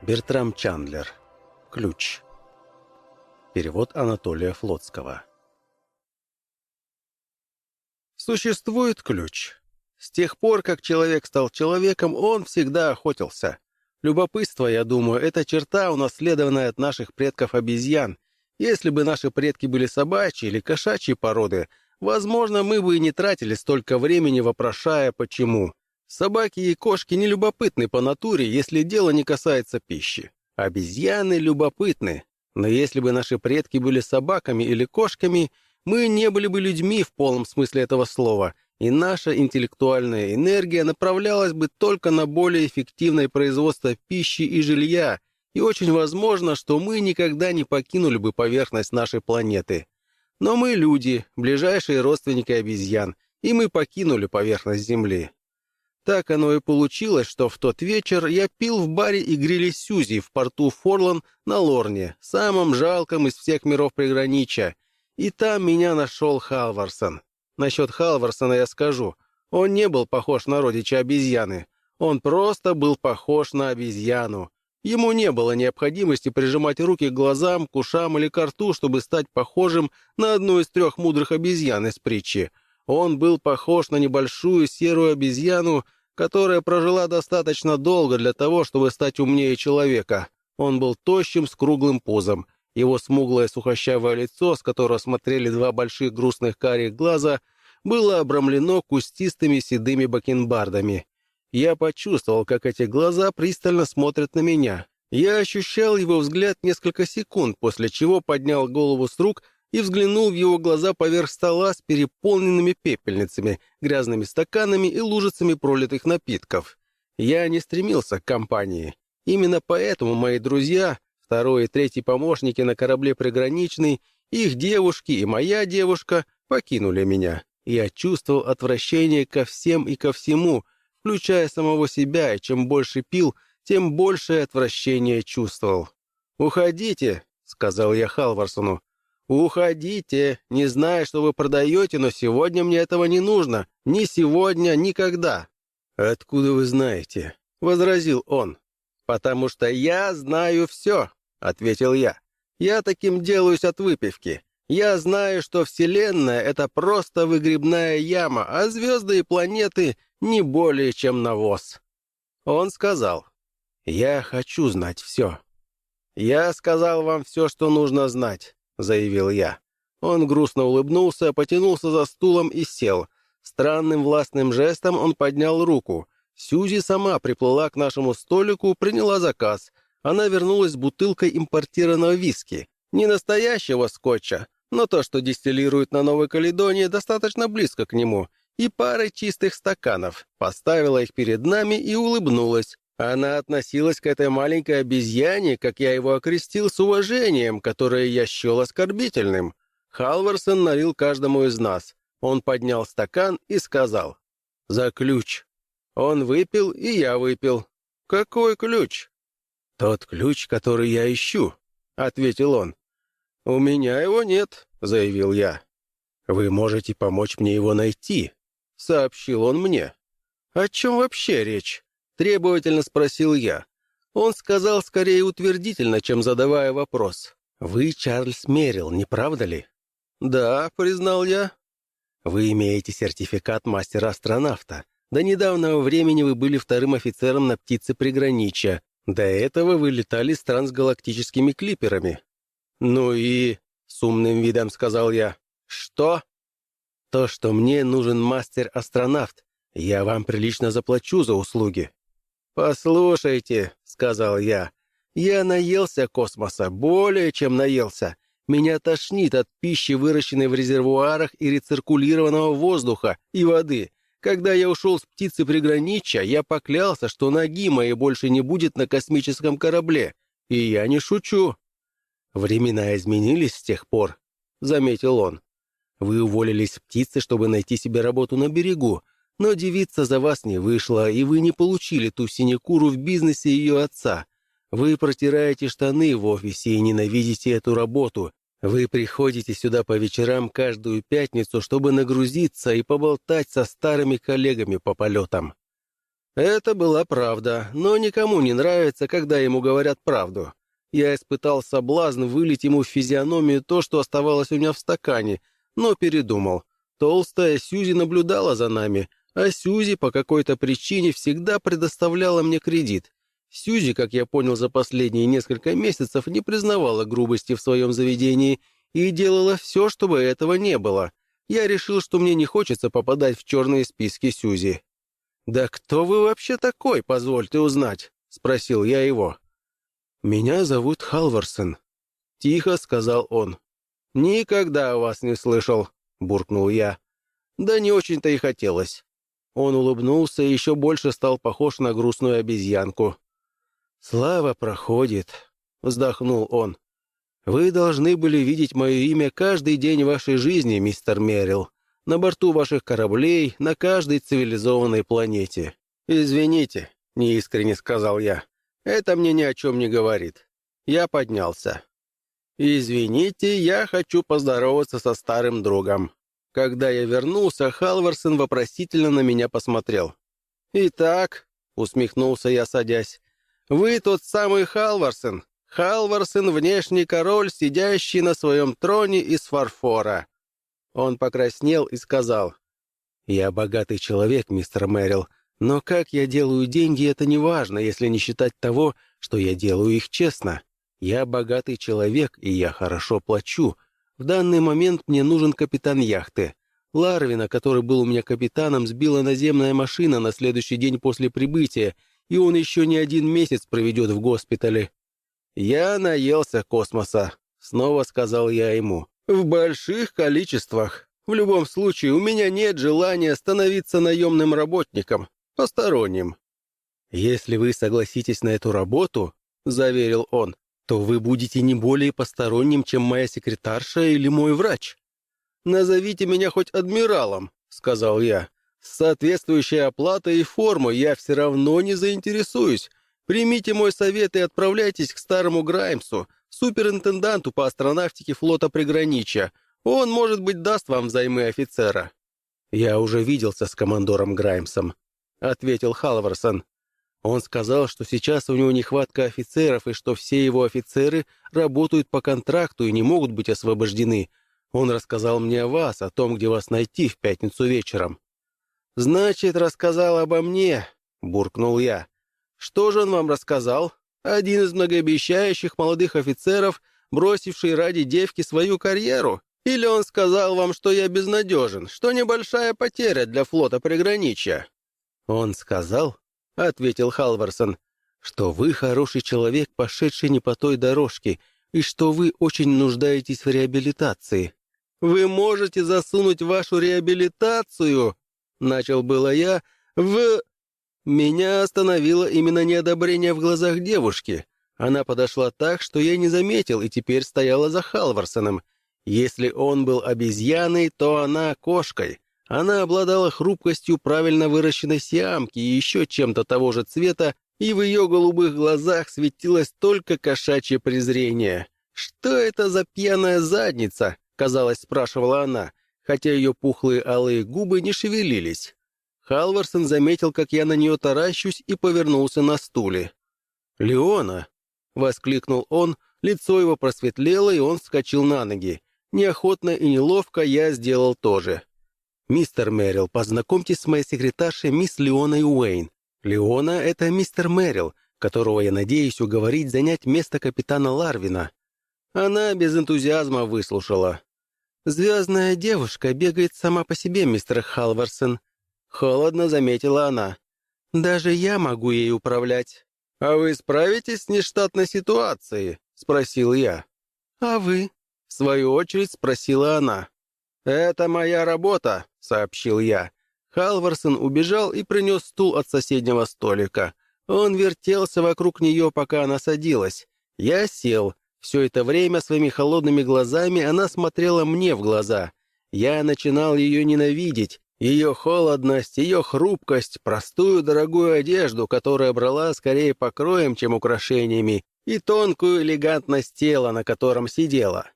Бертрам Чандлер. Ключ. Перевод Анатолия Флотского. Существует ключ. С тех пор, как человек стал человеком, он всегда охотился. Любопытство, я думаю, это черта, унаследованная от наших предков-обезьян. Если бы наши предки были собачьи или кошачьи породы, возможно, мы бы и не тратили столько времени, вопрошая, почему. Собаки и кошки не любопытны по натуре, если дело не касается пищи. Обезьяны любопытны. Но если бы наши предки были собаками или кошками, мы не были бы людьми в полном смысле этого слова, и наша интеллектуальная энергия направлялась бы только на более эффективное производство пищи и жилья, и очень возможно, что мы никогда не покинули бы поверхность нашей планеты. Но мы люди, ближайшие родственники обезьян, и мы покинули поверхность Земли. Так оно и получилось, что в тот вечер я пил в баре и грили Сюзи в порту Форлан на Лорне, самом жалком из всех миров приграничья. И там меня нашел Халварсон. Насчет Халварсона я скажу. Он не был похож на родича обезьяны. Он просто был похож на обезьяну. Ему не было необходимости прижимать руки к глазам, к ушам или к рту, чтобы стать похожим на одну из трех мудрых обезьян из притчи. Он был похож на небольшую серую обезьяну, которая прожила достаточно долго для того, чтобы стать умнее человека. Он был тощим с круглым пузом. Его смуглое сухощавое лицо, с которого смотрели два больших грустных карих глаза, было обрамлено кустистыми седыми бакенбардами. Я почувствовал, как эти глаза пристально смотрят на меня. Я ощущал его взгляд несколько секунд, после чего поднял голову с рук и взглянул в его глаза поверх стола с переполненными пепельницами, грязными стаканами и лужицами пролитых напитков. Я не стремился к компании. Именно поэтому мои друзья, второй и третий помощники на корабле «Приграничный», их девушки и моя девушка покинули меня. Я чувствовал отвращение ко всем и ко всему, включая самого себя, и чем больше пил, тем большее отвращение чувствовал. «Уходите», — сказал я Халварсону, «Уходите, не зная, что вы продаете, но сегодня мне этого не нужно. Ни сегодня, никогда». «Откуда вы знаете?» — возразил он. «Потому что я знаю все», — ответил я. «Я таким делаюсь от выпивки. Я знаю, что Вселенная — это просто выгребная яма, а звезды и планеты — не более чем навоз». Он сказал, «Я хочу знать все». «Я сказал вам все, что нужно знать. — заявил я. Он грустно улыбнулся, потянулся за стулом и сел. Странным властным жестом он поднял руку. Сьюзи сама приплыла к нашему столику, приняла заказ. Она вернулась с бутылкой импортированного виски. Не настоящего скотча, но то, что дистиллируют на Новой Каледонии, достаточно близко к нему. И парой чистых стаканов. Поставила их перед нами и улыбнулась. Она относилась к этой маленькой обезьяне, как я его окрестил, с уважением, которое я счел оскорбительным. Халварсон налил каждому из нас. Он поднял стакан и сказал «За ключ». Он выпил, и я выпил. «Какой ключ?» «Тот ключ, который я ищу», — ответил он. «У меня его нет», — заявил я. «Вы можете помочь мне его найти», — сообщил он мне. «О чем вообще речь?» Требовательно спросил я. Он сказал скорее утвердительно, чем задавая вопрос. «Вы Чарльз Мерил, не правда ли?» «Да», — признал я. «Вы имеете сертификат мастера-астронавта. До недавнего времени вы были вторым офицером на птице приграничья. До этого вы летали с трансгалактическими клиперами». «Ну и...» — с умным видом сказал я. «Что?» «То, что мне нужен мастер-астронавт. Я вам прилично заплачу за услуги». «Послушайте», — сказал я, — «я наелся космоса, более чем наелся. Меня тошнит от пищи, выращенной в резервуарах и рециркулированного воздуха и воды. Когда я ушел с птицы приграничья, я поклялся, что ноги моей больше не будет на космическом корабле. И я не шучу». «Времена изменились с тех пор», — заметил он. «Вы уволились с птицы, чтобы найти себе работу на берегу, но девица за вас не вышла, и вы не получили ту синекуру в бизнесе ее отца. Вы протираете штаны в офисе и ненавидите эту работу. Вы приходите сюда по вечерам каждую пятницу, чтобы нагрузиться и поболтать со старыми коллегами по полетам. Это была правда, но никому не нравится, когда ему говорят правду. Я испытал соблазн вылить ему в физиономию то, что оставалось у меня в стакане, но передумал. Толстая Сьюзи наблюдала за нами, а Сьюзи по какой-то причине всегда предоставляла мне кредит. Сьюзи, как я понял за последние несколько месяцев, не признавала грубости в своем заведении и делала все, чтобы этого не было. Я решил, что мне не хочется попадать в черные списки Сьюзи. «Да кто вы вообще такой, позвольте узнать?» — спросил я его. «Меня зовут Халварсон», — тихо сказал он. «Никогда вас не слышал», — буркнул я. «Да не очень-то и хотелось». Он улыбнулся и еще больше стал похож на грустную обезьянку. «Слава проходит», — вздохнул он. «Вы должны были видеть мое имя каждый день вашей жизни, мистер Мерил, на борту ваших кораблей, на каждой цивилизованной планете. Извините», — неискренне сказал я, — «это мне ни о чем не говорит». Я поднялся. «Извините, я хочу поздороваться со старым другом». Когда я вернулся, Халварсон вопросительно на меня посмотрел. «Итак», — усмехнулся я, садясь, вы тот самый Халварсон. Халварсон — внешний король, сидящий на своем троне из фарфора». Он покраснел и сказал, «Я богатый человек, мистер Мэрил, но как я делаю деньги, это не важно, если не считать того, что я делаю их честно. Я богатый человек, и я хорошо плачу. В данный момент мне нужен капитан яхты. Ларвина, который был у меня капитаном, сбила наземная машина на следующий день после прибытия, и он еще не один месяц проведет в госпитале. «Я наелся космоса», — снова сказал я ему. «В больших количествах. В любом случае, у меня нет желания становиться наемным работником, посторонним». «Если вы согласитесь на эту работу», — заверил он, «то вы будете не более посторонним, чем моя секретарша или мой врач». «Назовите меня хоть адмиралом», — сказал я. С соответствующей оплатой и формой я все равно не заинтересуюсь. Примите мой совет и отправляйтесь к старому Граймсу, суперинтенданту по астронавтике флота приграничья. Он, может быть, даст вам взаймы офицера». «Я уже виделся с командором Граймсом», — ответил Халварсон. «Он сказал, что сейчас у него нехватка офицеров и что все его офицеры работают по контракту и не могут быть освобождены. Он рассказал мне о вас, о том, где вас найти в пятницу вечером». «Значит, рассказал обо мне», — буркнул я. «Что же он вам рассказал? Один из многообещающих молодых офицеров, бросивший ради девки свою карьеру? Или он сказал вам, что я безнадежен, что небольшая потеря для флота приграничья?» «Он сказал», — ответил Халварсон, «что вы хороший человек, пошедший не по той дорожке, и что вы очень нуждаетесь в реабилитации». «Вы можете засунуть вашу реабилитацию Начал было я в... Меня остановило именно неодобрение в глазах девушки. Она подошла так, что я не заметил, и теперь стояла за Халварсоном. Если он был обезьяной, то она кошкой. Она обладала хрупкостью правильно выращенной сиамки и еще чем-то того же цвета, и в ее голубых глазах светилось только кошачье презрение. «Что это за пьяная задница?» — казалось, спрашивала она хотя ее пухлые алые губы не шевелились. Халварсон заметил, как я на нее таращусь, и повернулся на стуле. «Леона!» — воскликнул он, лицо его просветлело, и он вскочил на ноги. Неохотно и неловко я сделал то же. «Мистер Мэрил, познакомьтесь с моей секретаршей мисс Леоной Уэйн. Леона — это мистер Мэрил, которого я надеюсь уговорить занять место капитана Ларвина». Она без энтузиазма выслушала. «Звездная девушка бегает сама по себе, мистер Халварсон», — холодно заметила она. «Даже я могу ей управлять». «А вы справитесь с нештатной ситуацией?» — спросил я. «А вы?» — в свою очередь спросила она. «Это моя работа», — сообщил я. Халварсон убежал и принес стул от соседнего столика. Он вертелся вокруг нее, пока она садилась. Я сел, все это время своими холодными глазами она смотрела мне в глаза. Я начинал ее ненавидеть. Ее холодность, ее хрупкость, простую дорогую одежду, которая брала скорее покроем, чем украшениями, и тонкую элегантность тела, на котором сидела.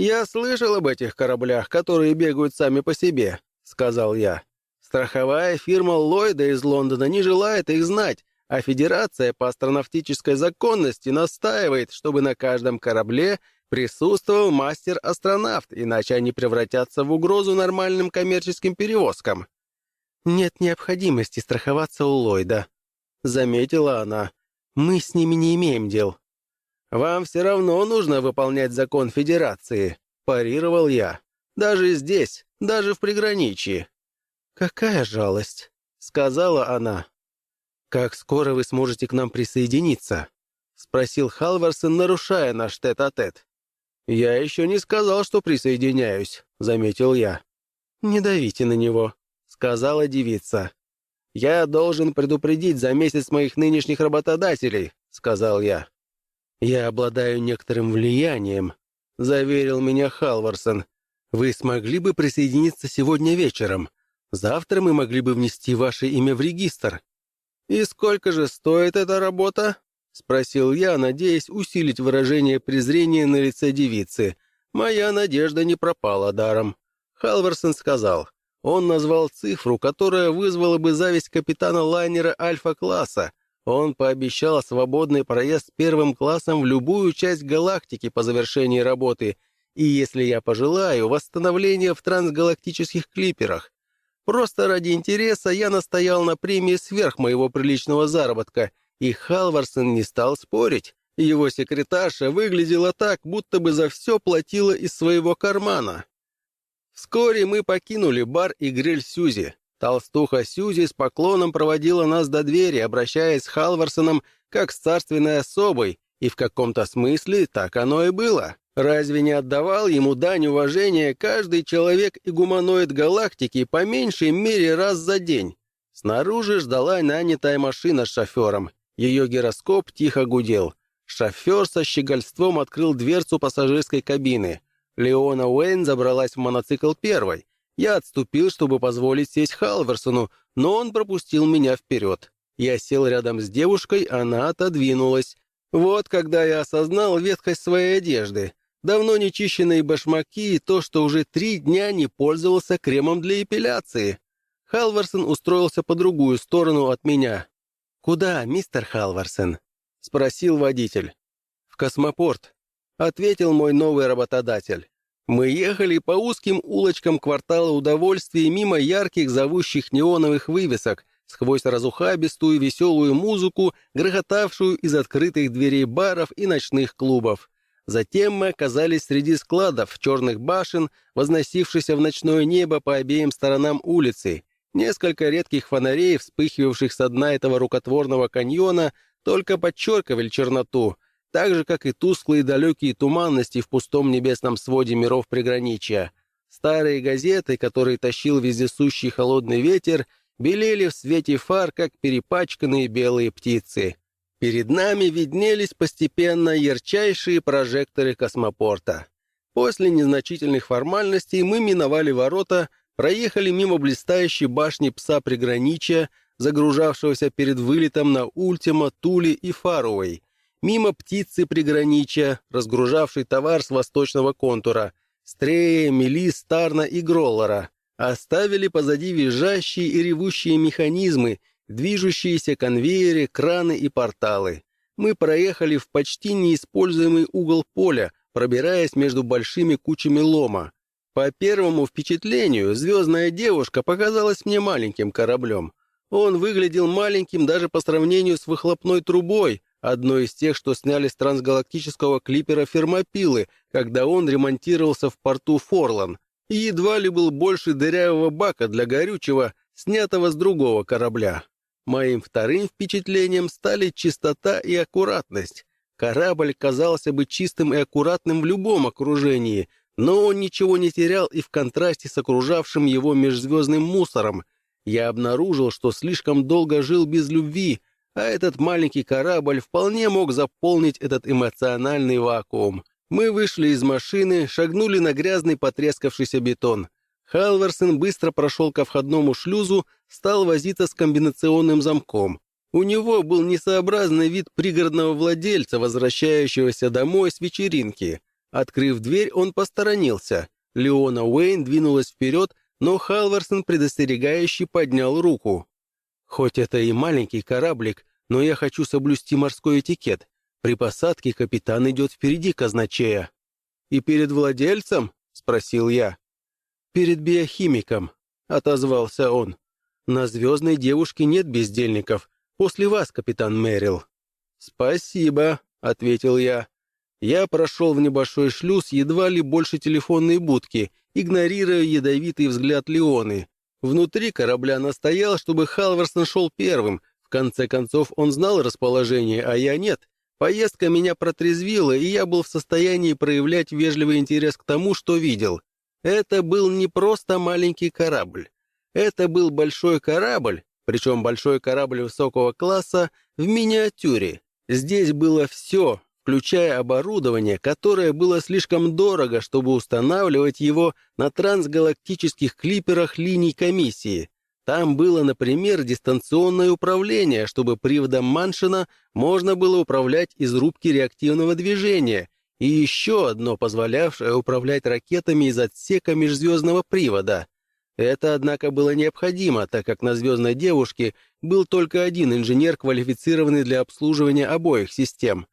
«Я слышал об этих кораблях, которые бегают сами по себе», — сказал я. Страховая фирма Ллойда из Лондона не желает их знать, а Федерация по астронавтической законности настаивает, чтобы на каждом корабле присутствовал мастер-астронавт, иначе они превратятся в угрозу нормальным коммерческим перевозкам. «Нет необходимости страховаться у Ллойда», — заметила она. «Мы с ними не имеем дел». «Вам все равно нужно выполнять закон Федерации», — парировал я. «Даже здесь, даже в приграничье». «Какая жалость», — сказала она. «Как скоро вы сможете к нам присоединиться?» — спросил Халварсон, нарушая наш тет-а-тет. «Я еще не сказал, что присоединяюсь», — заметил я. «Не давите на него», — сказала девица. «Я должен предупредить за месяц моих нынешних работодателей», — сказал я. «Я обладаю некоторым влиянием», — заверил меня Халварсон. «Вы смогли бы присоединиться сегодня вечером. Завтра мы могли бы внести ваше имя в регистр». «И сколько же стоит эта работа?» — спросил я, надеясь усилить выражение презрения на лице девицы. Моя надежда не пропала даром. Халварсон сказал. Он назвал цифру, которая вызвала бы зависть капитана лайнера Альфа-класса. Он пообещал свободный проезд первым классом в любую часть галактики по завершении работы, и, если я пожелаю, восстановление в трансгалактических клиперах. Просто ради интереса я настоял на премии сверх моего приличного заработка, и Халварсон не стал спорить. Его секретарша выглядела так, будто бы за все платила из своего кармана. Вскоре мы покинули бар и гриль Сюзи. Толстуха Сюзи с поклоном проводила нас до двери, обращаясь с Халварсоном как с царственной особой, и в каком-то смысле так оно и было. Разве не отдавал ему дань уважения каждый человек и гуманоид галактики по меньшей мере раз за день? Снаружи ждала нанятая машина с шофером. Ее гироскоп тихо гудел. Шофер со щегольством открыл дверцу пассажирской кабины. Леона Уэйн забралась в моноцикл первой. Я отступил, чтобы позволить сесть Халверсону, но он пропустил меня вперед. Я сел рядом с девушкой, она отодвинулась. Вот когда я осознал ветхость своей одежды давно нечищенные башмаки и то, что уже три дня не пользовался кремом для эпиляции. Халварсон устроился по другую сторону от меня. «Куда, мистер Халварсон?» — спросил водитель. «В космопорт», — ответил мой новый работодатель. Мы ехали по узким улочкам квартала удовольствия мимо ярких зовущих неоновых вывесок, сквозь разухабистую веселую музыку, грохотавшую из открытых дверей баров и ночных клубов. Затем мы оказались среди складов черных башен, возносившихся в ночное небо по обеим сторонам улицы. Несколько редких фонарей, вспыхивавших со дна этого рукотворного каньона, только подчеркивали черноту, так же, как и тусклые далекие туманности в пустом небесном своде миров приграничья. Старые газеты, которые тащил вездесущий холодный ветер, белели в свете фар, как перепачканные белые птицы. Перед нами виднелись постепенно ярчайшие прожекторы космопорта. После незначительных формальностей мы миновали ворота, проехали мимо блистающей башни пса приграничья, загружавшегося перед вылетом на Ультима, Тули и Фаруэй, мимо птицы приграничья, разгружавшей товар с восточного контура, Стрея, Мели, Старна и Гроллера, оставили позади визжащие и ревущие механизмы, движущиеся конвейеры, краны и порталы. Мы проехали в почти неиспользуемый угол поля, пробираясь между большими кучами лома. По первому впечатлению, звездная девушка показалась мне маленьким кораблем. Он выглядел маленьким даже по сравнению с выхлопной трубой, одной из тех, что сняли с трансгалактического клипера Фермопилы, когда он ремонтировался в порту Форлан, и едва ли был больше дырявого бака для горючего, снятого с другого корабля. Моим вторым впечатлением стали чистота и аккуратность. Корабль казался бы чистым и аккуратным в любом окружении, но он ничего не терял и в контрасте с окружавшим его межзвездным мусором. Я обнаружил, что слишком долго жил без любви, а этот маленький корабль вполне мог заполнить этот эмоциональный вакуум. Мы вышли из машины, шагнули на грязный потрескавшийся бетон. Халварсон быстро прошел ко входному шлюзу, стал возиться с комбинационным замком. У него был несообразный вид пригородного владельца, возвращающегося домой с вечеринки. Открыв дверь, он посторонился. Леона Уэйн двинулась вперед, но Халварсон предостерегающе поднял руку. «Хоть это и маленький кораблик, но я хочу соблюсти морской этикет. При посадке капитан идет впереди казначея». «И перед владельцем?» — спросил я. «Перед биохимиком», — отозвался он. «На звездной девушке нет бездельников. После вас, капитан Мэрил». «Спасибо», — ответил я. Я прошел в небольшой шлюз едва ли больше телефонной будки, игнорируя ядовитый взгляд Леоны. Внутри корабля настоял, чтобы Халварсон шел первым. В конце концов, он знал расположение, а я нет. Поездка меня протрезвила, и я был в состоянии проявлять вежливый интерес к тому, что видел. Это был не просто маленький корабль. Это был большой корабль, причем большой корабль высокого класса в миниатюре. Здесь было все, включая оборудование, которое было слишком дорого, чтобы устанавливать его на трансгалактических клиперах линий комиссии. Там было, например, дистанционное управление, чтобы приводом Маншина можно было управлять из рубки реактивного движения, и еще одно, позволявшее управлять ракетами из отсека межзвездного привода. Это, однако, было необходимо, так как на «Звездной девушке» был только один инженер, квалифицированный для обслуживания обоих систем.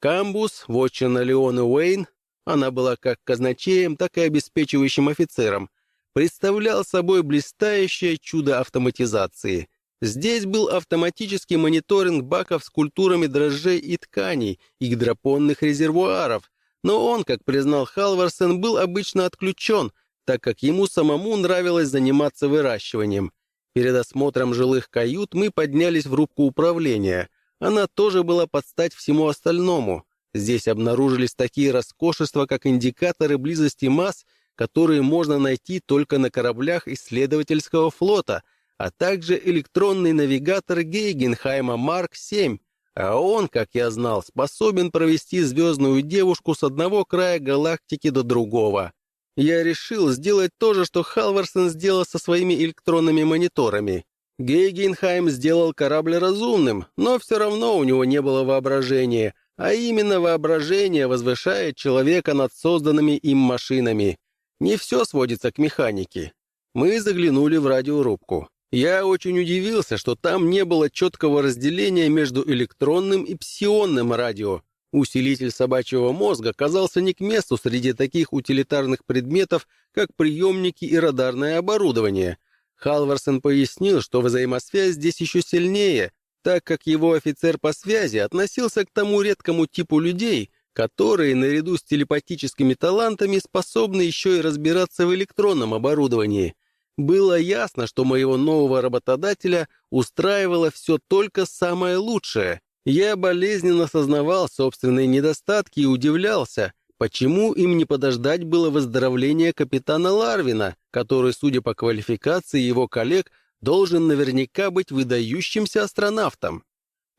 Камбус, вотчина Леона Уэйн, она была как казначеем, так и обеспечивающим офицером, представлял собой блистающее чудо автоматизации. Здесь был автоматический мониторинг баков с культурами дрожжей и тканей, и гидропонных резервуаров, но он, как признал Халварсен, был обычно отключен, так как ему самому нравилось заниматься выращиванием. Перед осмотром жилых кают мы поднялись в рубку управления — она тоже была под стать всему остальному. Здесь обнаружились такие роскошества, как индикаторы близости масс, которые можно найти только на кораблях исследовательского флота, а также электронный навигатор Гейгенхайма Марк-7, а он, как я знал, способен провести звездную девушку с одного края галактики до другого. Я решил сделать то же, что Халварсон сделал со своими электронными мониторами. Гейгенхайм сделал корабль разумным, но все равно у него не было воображения, а именно воображение возвышает человека над созданными им машинами. Не все сводится к механике. Мы заглянули в радиорубку. Я очень удивился, что там не было четкого разделения между электронным и псионным радио. Усилитель собачьего мозга казался не к месту среди таких утилитарных предметов, как приемники и радарное оборудование — Халварсон пояснил, что взаимосвязь здесь еще сильнее, так как его офицер по связи относился к тому редкому типу людей, которые, наряду с телепатическими талантами, способны еще и разбираться в электронном оборудовании. Было ясно, что моего нового работодателя устраивало все только самое лучшее. Я болезненно сознавал собственные недостатки и удивлялся, Почему им не подождать было выздоровления капитана Ларвина, который, судя по квалификации его коллег, должен наверняка быть выдающимся астронавтом?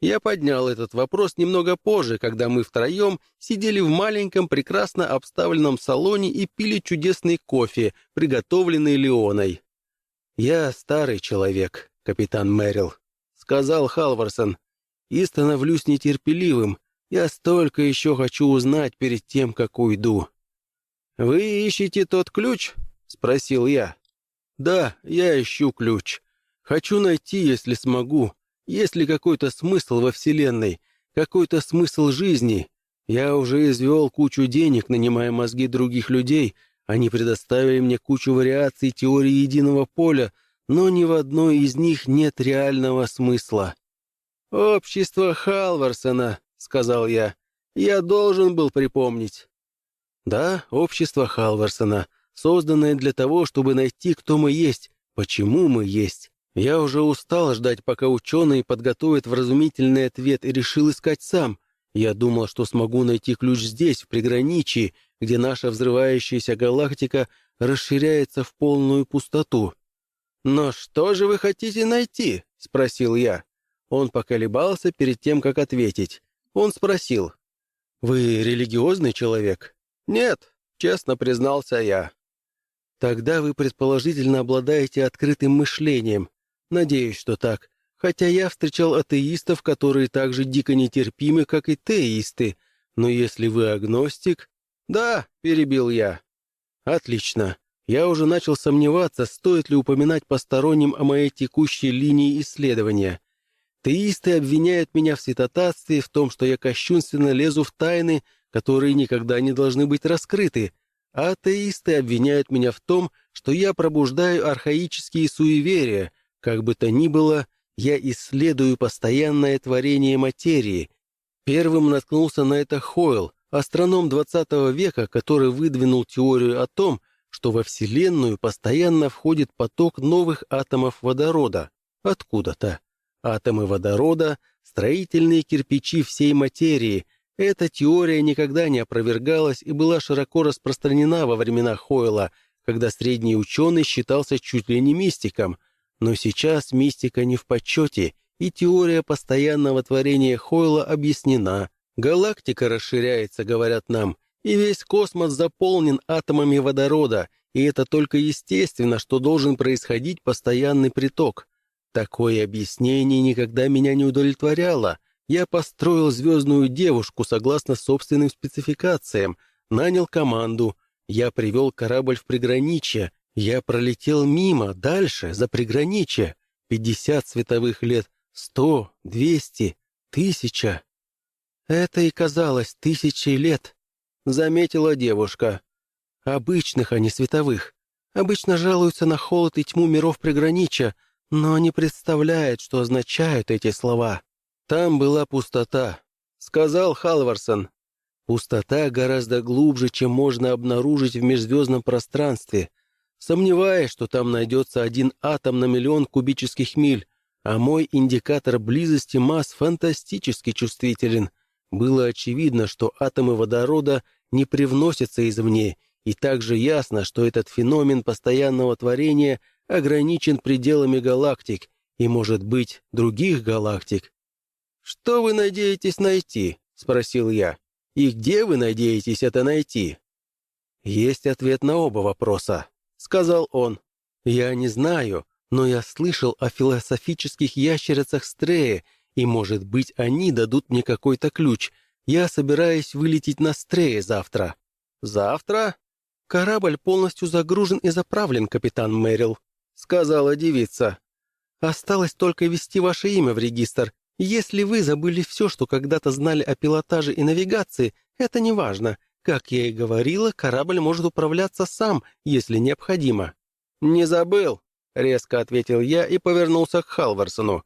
Я поднял этот вопрос немного позже, когда мы втроем сидели в маленьком, прекрасно обставленном салоне и пили чудесный кофе, приготовленный Леоной. «Я старый человек, капитан Мэрил», — сказал Халварсон, — «и становлюсь нетерпеливым, я столько еще хочу узнать перед тем, как уйду». «Вы ищете тот ключ?» — спросил я. «Да, я ищу ключ. Хочу найти, если смогу. Есть ли какой-то смысл во Вселенной, какой-то смысл жизни? Я уже извел кучу денег, нанимая мозги других людей. Они предоставили мне кучу вариаций теории единого поля, но ни в одной из них нет реального смысла. «Общество Халварсона», — сказал я. «Я должен был припомнить». «Да, общество Халварсона, созданное для того, чтобы найти, кто мы есть, почему мы есть. Я уже устал ждать, пока ученые подготовят вразумительный ответ и решил искать сам. Я думал, что смогу найти ключ здесь, в приграничии, где наша взрывающаяся галактика расширяется в полную пустоту. «Но что же вы хотите найти?» — спросил я. Он поколебался перед тем, как ответить. Он спросил, «Вы религиозный человек?» «Нет», — честно признался я. «Тогда вы, предположительно, обладаете открытым мышлением. Надеюсь, что так. Хотя я встречал атеистов, которые так же дико нетерпимы, как и теисты. Но если вы агностик...» «Да», — перебил я. «Отлично. Я уже начал сомневаться, стоит ли упоминать посторонним о моей текущей линии исследования. Теисты обвиняют меня в святотатстве, в том, что я кощунственно лезу в тайны, которые никогда не должны быть раскрыты, а атеисты обвиняют меня в том, что я пробуждаю архаические суеверия, как бы то ни было, я исследую постоянное творение материи. Первым наткнулся на это Хойл, астроном XX века, который выдвинул теорию о том, что во Вселенную постоянно входит поток новых атомов водорода. Откуда-то. Атомы водорода — строительные кирпичи всей материи. Эта теория никогда не опровергалась и была широко распространена во времена Хойла, когда средний ученый считался чуть ли не мистиком. Но сейчас мистика не в почете, и теория постоянного творения Хойла объяснена. Галактика расширяется, говорят нам, и весь космос заполнен атомами водорода, и это только естественно, что должен происходить постоянный приток. Такое объяснение никогда меня не удовлетворяло. Я построил звездную девушку согласно собственным спецификациям, нанял команду. Я привел корабль в приграничье. Я пролетел мимо, дальше, за приграничье. Пятьдесят световых лет, сто, двести, тысяча. Это и казалось тысячей лет, заметила девушка. Обычных, а не световых. Обычно жалуются на холод и тьму миров приграничья, но не представляет, что означают эти слова. «Там была пустота», — сказал Халварсон. «Пустота гораздо глубже, чем можно обнаружить в межзвездном пространстве. Сомневаюсь, что там найдется один атом на миллион кубических миль, а мой индикатор близости масс фантастически чувствителен. Было очевидно, что атомы водорода не привносятся извне, и также ясно, что этот феномен постоянного творения ограничен пределами галактик и, может быть, других галактик. «Что вы надеетесь найти?» — спросил я. «И где вы надеетесь это найти?» «Есть ответ на оба вопроса», — сказал он. «Я не знаю, но я слышал о философических ящерицах Стрея, и, может быть, они дадут мне какой-то ключ. Я собираюсь вылететь на Стрее завтра». «Завтра?» «Корабль полностью загружен и заправлен, капитан Мэрил», сказала девица. «Осталось только ввести ваше имя в регистр. Если вы забыли все, что когда-то знали о пилотаже и навигации, это не важно. Как я и говорила, корабль может управляться сам, если необходимо». «Не забыл», — резко ответил я и повернулся к Халварсону.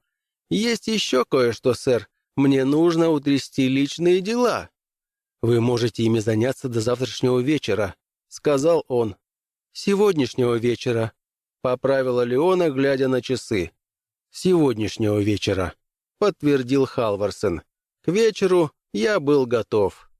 «Есть еще кое-что, сэр. Мне нужно утрясти личные дела». «Вы можете ими заняться до завтрашнего вечера», — сказал он. «Сегодняшнего вечера», Поправила Леона, глядя на часы. «Сегодняшнего вечера», — подтвердил Халварсон. «К вечеру я был готов».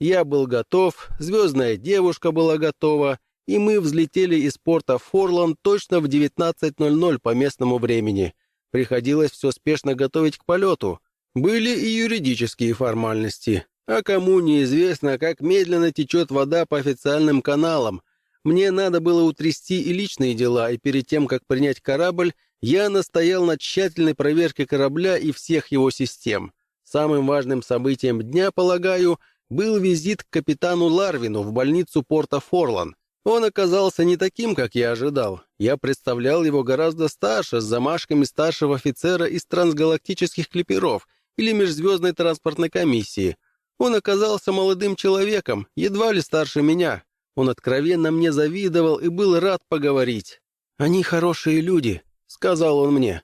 Я был готов, звездная девушка была готова, и мы взлетели из порта Форланд точно в 19.00 по местному времени. Приходилось все спешно готовить к полету. Были и юридические формальности. А кому неизвестно, как медленно течет вода по официальным каналам, мне надо было утрясти и личные дела, и перед тем, как принять корабль, я настоял на тщательной проверке корабля и всех его систем. Самым важным событием дня, полагаю, был визит к капитану Ларвину в больницу порта Форлан. Он оказался не таким, как я ожидал. Я представлял его гораздо старше, с замашками старшего офицера из трансгалактических клиперов или межзвездной транспортной комиссии. Он оказался молодым человеком, едва ли старше меня, он откровенно мне завидовал и был рад поговорить. «Они хорошие люди», — сказал он мне.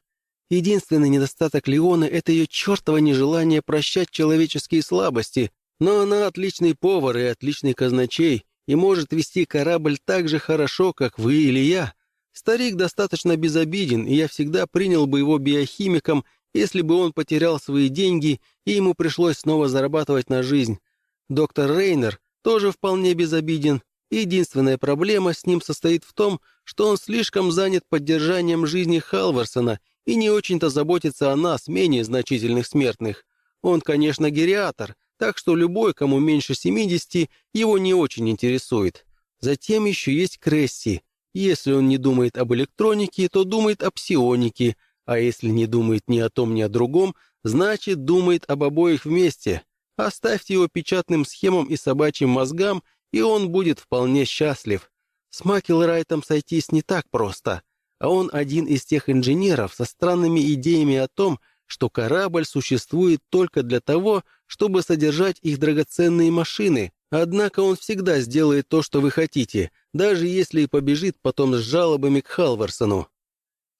«Единственный недостаток Леоны — это ее чертово нежелание прощать человеческие слабости, но она отличный повар и отличный казначей, и может вести корабль так же хорошо, как вы или я. Старик достаточно безобиден, и я всегда принял бы его биохимиком, если бы он потерял свои деньги, и ему пришлось снова зарабатывать на жизнь. Доктор Рейнер тоже вполне безобиден, Единственная проблема с ним состоит в том, что он слишком занят поддержанием жизни Халварсона и не очень-то заботится о нас, менее значительных смертных. Он, конечно, гериатор, так что любой, кому меньше 70, его не очень интересует. Затем еще есть Кресси. Если он не думает об электронике, то думает о псионике, а если не думает ни о том, ни о другом, значит, думает об обоих вместе. Оставьте его печатным схемам и собачьим мозгам, и он будет вполне счастлив. С Макелрайтом сойтись не так просто, а он один из тех инженеров со странными идеями о том, что корабль существует только для того, чтобы содержать их драгоценные машины, однако он всегда сделает то, что вы хотите, даже если и побежит потом с жалобами к Халварсону.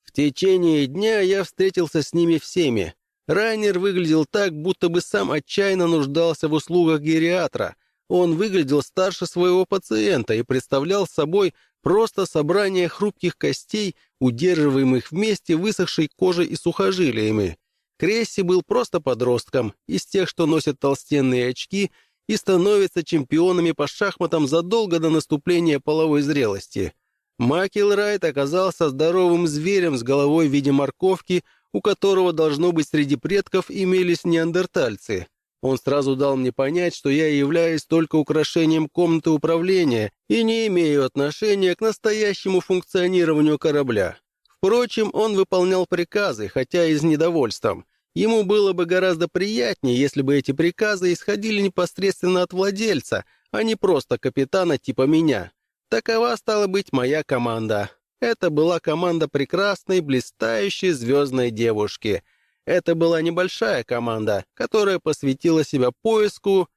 В течение дня я встретился с ними всеми. Райнер выглядел так, будто бы сам отчаянно нуждался в услугах гериатра. Он выглядел старше своего пациента и представлял собой просто собрание хрупких костей, удерживаемых вместе высохшей кожей и сухожилиями. Кресси был просто подростком, из тех, что носят толстенные очки и становятся чемпионами по шахматам задолго до наступления половой зрелости. Макелрайт оказался здоровым зверем с головой в виде морковки, у которого, должно быть, среди предков имелись неандертальцы. Он сразу дал мне понять, что я являюсь только украшением комнаты управления и не имею отношения к настоящему функционированию корабля. Впрочем, он выполнял приказы, хотя и с недовольством. Ему было бы гораздо приятнее, если бы эти приказы исходили непосредственно от владельца, а не просто капитана типа меня. Такова стала быть моя команда. Это была команда прекрасной, блистающей звездной девушки. Это была небольшая команда, которая посвятила себя поиску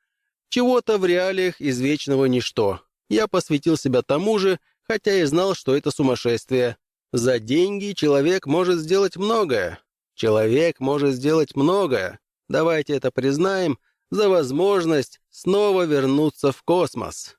чего-то в реалиях из вечного ничто. Я посвятил себя тому же, хотя и знал, что это сумасшествие. За деньги человек может сделать многое. Человек может сделать многое. Давайте это признаем за возможность снова вернуться в космос.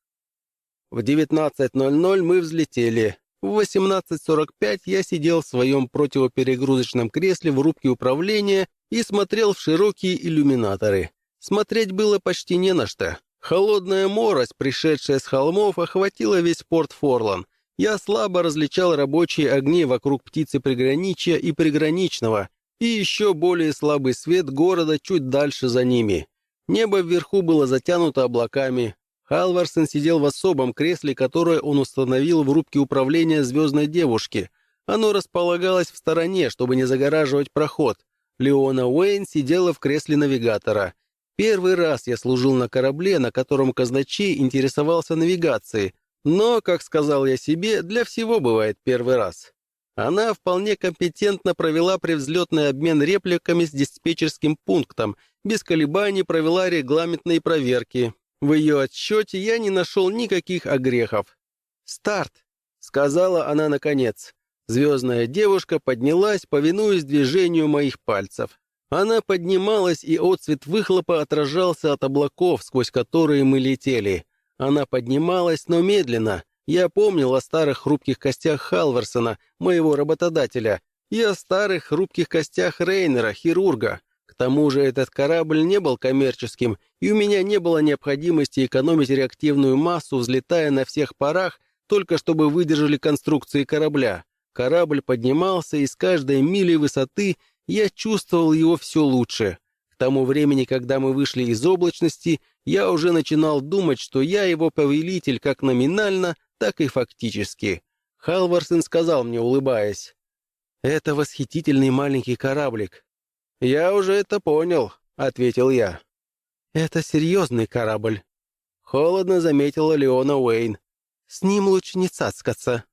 В 19.00 мы взлетели. В 18.45 я сидел в своем противоперегрузочном кресле в рубке управления и смотрел в широкие иллюминаторы. Смотреть было почти не на что. Холодная морось, пришедшая с холмов, охватила весь порт Форлан — я слабо различал рабочие огни вокруг птицы приграничья и приграничного, и еще более слабый свет города чуть дальше за ними. Небо вверху было затянуто облаками. Халварсон сидел в особом кресле, которое он установил в рубке управления «Звездной девушки». Оно располагалось в стороне, чтобы не загораживать проход. Леона Уэйн сидела в кресле навигатора. Первый раз я служил на корабле, на котором казначей интересовался навигацией, но, как сказал я себе, для всего бывает первый раз. Она вполне компетентно провела привзлетный обмен репликами с диспетчерским пунктом, без колебаний провела регламентные проверки. В ее отчете я не нашел никаких огрехов. «Старт!» — сказала она наконец. Звездная девушка поднялась, повинуясь движению моих пальцев. Она поднималась, и отцвет выхлопа отражался от облаков, сквозь которые мы летели. Она поднималась, но медленно. Я помнил о старых хрупких костях Халварсона, моего работодателя, и о старых хрупких костях Рейнера, хирурга. Тому же этот корабль не был коммерческим, и у меня не было необходимости экономить реактивную массу, взлетая на всех парах, только чтобы выдержали конструкции корабля. Корабль поднимался, и с каждой мили высоты я чувствовал его все лучше. К тому времени, когда мы вышли из облачности, я уже начинал думать, что я его повелитель как номинально, так и фактически. Халварсон сказал мне, улыбаясь, «Это восхитительный маленький кораблик». «Я уже это понял», — ответил я. «Это серьезный корабль», — холодно заметила Леона Уэйн. «С ним лучше не цацкаться».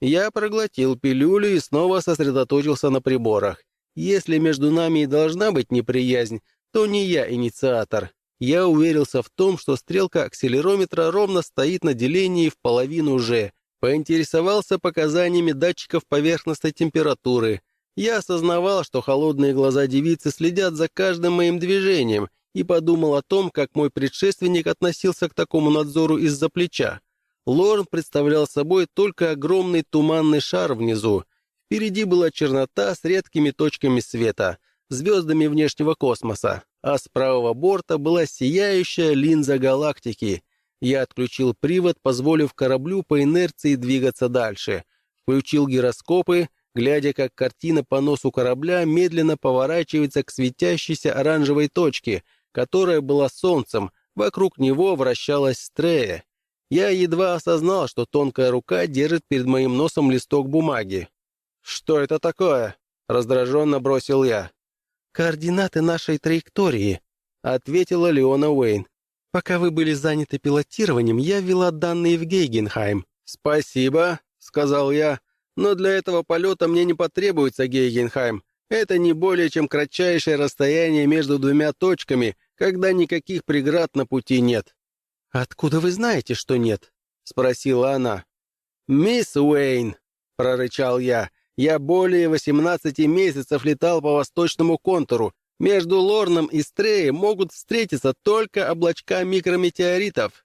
Я проглотил пилюлю и снова сосредоточился на приборах. Если между нами и должна быть неприязнь, то не я инициатор я уверился в том, что стрелка акселерометра ровно стоит на делении в половину G. Поинтересовался показаниями датчиков поверхностной температуры. Я осознавал, что холодные глаза девицы следят за каждым моим движением, и подумал о том, как мой предшественник относился к такому надзору из-за плеча. Лорн представлял собой только огромный туманный шар внизу. Впереди была чернота с редкими точками света, звездами внешнего космоса а с правого борта была сияющая линза галактики. Я отключил привод, позволив кораблю по инерции двигаться дальше. Включил гироскопы, глядя, как картина по носу корабля медленно поворачивается к светящейся оранжевой точке, которая была солнцем, вокруг него вращалась стрея. Я едва осознал, что тонкая рука держит перед моим носом листок бумаги. «Что это такое?» — раздраженно бросил я. «Координаты нашей траектории», — ответила Леона Уэйн. «Пока вы были заняты пилотированием, я ввела данные в Гейгенхайм. «Спасибо», — сказал я, — «но для этого полета мне не потребуется Гейгенхайм. Это не более чем кратчайшее расстояние между двумя точками, когда никаких преград на пути нет». «Откуда вы знаете, что нет?» — спросила она. «Мисс Уэйн», — прорычал я, — «я более 18 месяцев летал по восточному контуру. Между Лорном и Стреем могут встретиться только облачка микрометеоритов.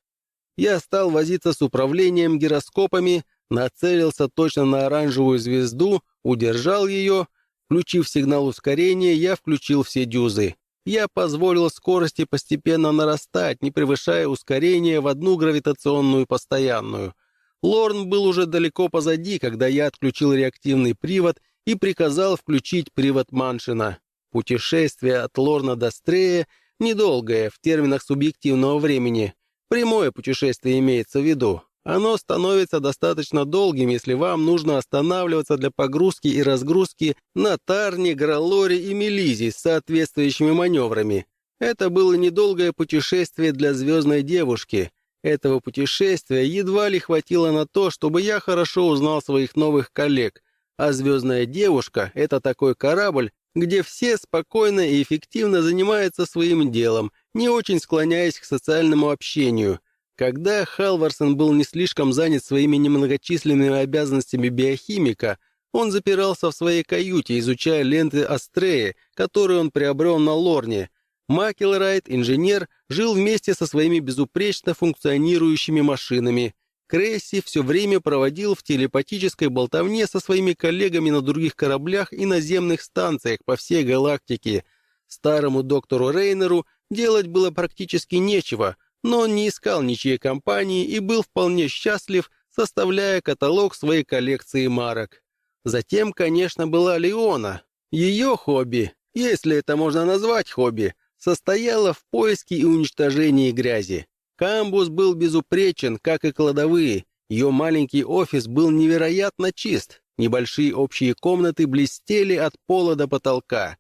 Я стал возиться с управлением гироскопами, нацелился точно на оранжевую звезду, удержал ее. Включив сигнал ускорения, я включил все дюзы. Я позволил скорости постепенно нарастать, не превышая ускорение в одну гравитационную постоянную. Лорн был уже далеко позади, когда я отключил реактивный привод и приказал включить привод Маншина. Путешествие от Лорна до Стрея недолгое в терминах субъективного времени. Прямое путешествие имеется в виду. Оно становится достаточно долгим, если вам нужно останавливаться для погрузки и разгрузки на Тарне, Гралоре и Мелизе с соответствующими маневрами. Это было недолгое путешествие для звездной девушки. Этого путешествия едва ли хватило на то, чтобы я хорошо узнал своих новых коллег. А звездная девушка — это такой корабль, где все спокойно и эффективно занимаются своим делом, не очень склоняясь к социальному общению. Когда Халварсон был не слишком занят своими немногочисленными обязанностями биохимика, он запирался в своей каюте, изучая ленты Астреи, которые он приобрел на Лорне. Макелрайт, инженер, жил вместе со своими безупречно функционирующими машинами – Кресси все время проводил в телепатической болтовне со своими коллегами на других кораблях и наземных станциях по всей галактике. Старому доктору Рейнеру делать было практически нечего, но он не искал ничьей компании и был вполне счастлив, составляя каталог своей коллекции марок. Затем, конечно, была Леона. Ее хобби, если это можно назвать хобби, состояло в поиске и уничтожении грязи. Камбус был безупречен, как и кладовые. Ее маленький офис был невероятно чист. Небольшие общие комнаты блестели от пола до потолка.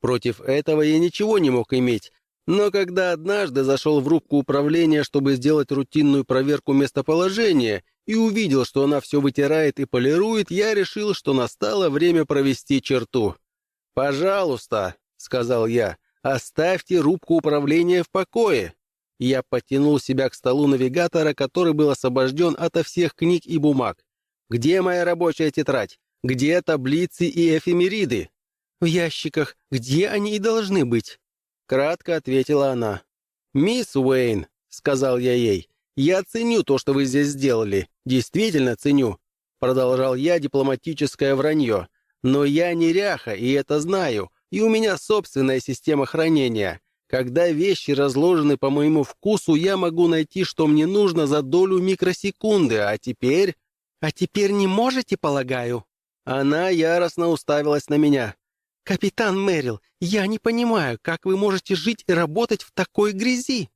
Против этого я ничего не мог иметь. Но когда однажды зашел в рубку управления, чтобы сделать рутинную проверку местоположения, и увидел, что она все вытирает и полирует, я решил, что настало время провести черту. «Пожалуйста», — сказал я, — «оставьте рубку управления в покое. Я подтянул себя к столу навигатора, который был освобожден ото всех книг и бумаг. «Где моя рабочая тетрадь? Где таблицы и эфемериды?» «В ящиках. Где они и должны быть?» Кратко ответила она. «Мисс Уэйн», — сказал я ей, — «я ценю то, что вы здесь сделали. Действительно ценю». Продолжал я дипломатическое вранье. «Но я неряха, и это знаю, и у меня собственная система хранения. Когда вещи разложены по моему вкусу, я могу найти, что мне нужно за долю микросекунды, а теперь... А теперь не можете, полагаю?» Она яростно уставилась на меня. «Капитан Мэрил, я не понимаю, как вы можете жить и работать в такой грязи?»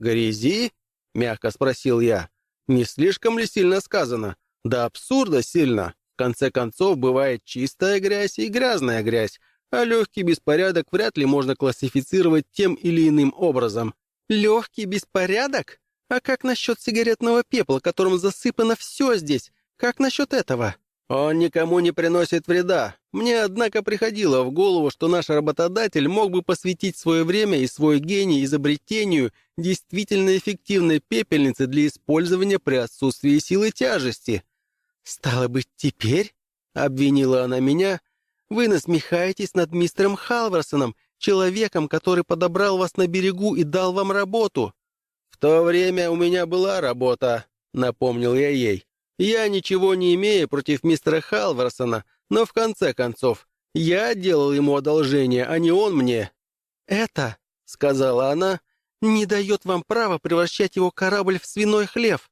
«Грязи?» — мягко спросил я. «Не слишком ли сильно сказано? Да абсурда сильно. В конце концов, бывает чистая грязь и грязная грязь, а легкий беспорядок вряд ли можно классифицировать тем или иным образом. Легкий беспорядок? А как насчет сигаретного пепла, которым засыпано все здесь? Как насчет этого? Он никому не приносит вреда. Мне, однако, приходило в голову, что наш работодатель мог бы посвятить свое время и свой гений изобретению действительно эффективной пепельницы для использования при отсутствии силы тяжести. «Стало быть, теперь?» — обвинила она меня, вы насмехаетесь над мистером Халварсоном, человеком, который подобрал вас на берегу и дал вам работу». «В то время у меня была работа», — напомнил я ей. «Я ничего не имею против мистера Халварсона, но в конце концов, я делал ему одолжение, а не он мне». «Это», — сказала она, — «не дает вам права превращать его корабль в свиной хлев».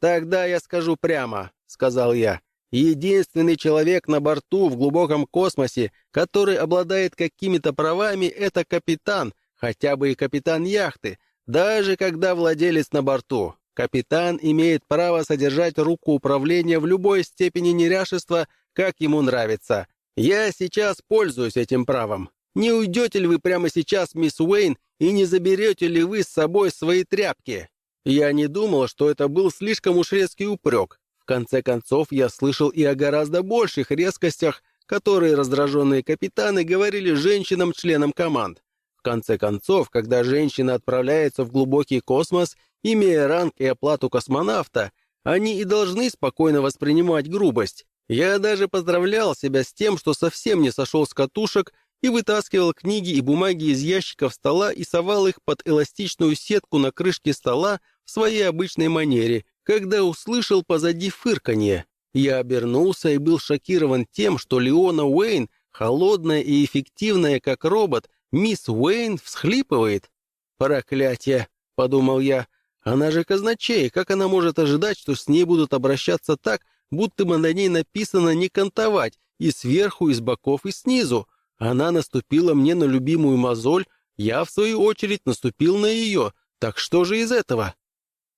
«Тогда я скажу прямо», — сказал я. Единственный человек на борту в глубоком космосе, который обладает какими-то правами, это капитан, хотя бы и капитан яхты, даже когда владелец на борту. Капитан имеет право содержать руку управления в любой степени неряшества, как ему нравится. Я сейчас пользуюсь этим правом. Не уйдете ли вы прямо сейчас, мисс Уэйн, и не заберете ли вы с собой свои тряпки? Я не думал, что это был слишком уж резкий упрек. В конце концов, я слышал и о гораздо больших резкостях, которые раздраженные капитаны говорили женщинам-членам команд. В конце концов, когда женщина отправляется в глубокий космос, имея ранг и оплату космонавта, они и должны спокойно воспринимать грубость. Я даже поздравлял себя с тем, что совсем не сошел с катушек и вытаскивал книги и бумаги из ящиков стола и совал их под эластичную сетку на крышке стола в своей обычной манере, когда услышал позади фырканье. Я обернулся и был шокирован тем, что Леона Уэйн, холодная и эффективная как робот, мисс Уэйн всхлипывает. «Проклятие!» — подумал я. «Она же казначей, как она может ожидать, что с ней будут обращаться так, будто бы на ней написано «не кантовать» и сверху, и с боков, и снизу. Она наступила мне на любимую мозоль, я, в свою очередь, наступил на ее. Так что же из этого?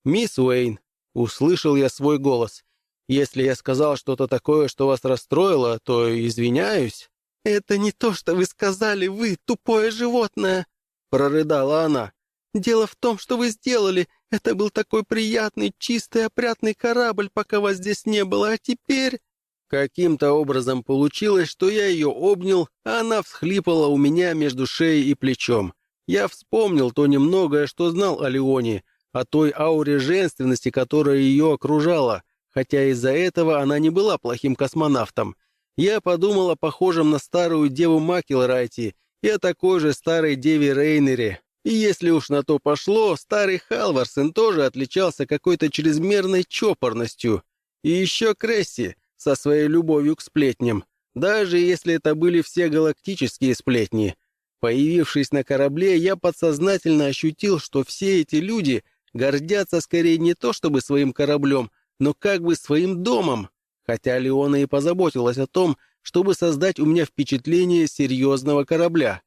«Мисс Уэйн», — услышал я свой голос, — «если я сказал что-то такое, что вас расстроило, то извиняюсь». «Это не то, что вы сказали, вы, тупое животное», — прорыдала она. «Дело в том, что вы сделали. Это был такой приятный, чистый, опрятный корабль, пока вас здесь не было, а теперь...» Каким-то образом получилось, что я ее обнял, а она всхлипала у меня между шеей и плечом. Я вспомнил то немногое, что знал о Леоне, о той ауре женственности, которая ее окружала, хотя из-за этого она не была плохим космонавтом. Я подумал о похожем на старую деву Макелрайти и о такой же старой деве Рейнере, и если уж на то пошло, старый Халварсен тоже отличался какой-то чрезмерной чопорностью. И еще Кресси со своей любовью к сплетням, даже если это были все галактические сплетни. Появившись на корабле, я подсознательно ощутил, что все эти люди гордятся скорее не то чтобы своим кораблем, но как бы своим домом, хотя Леона и позаботилась о том, чтобы создать у меня впечатление серьезного корабля.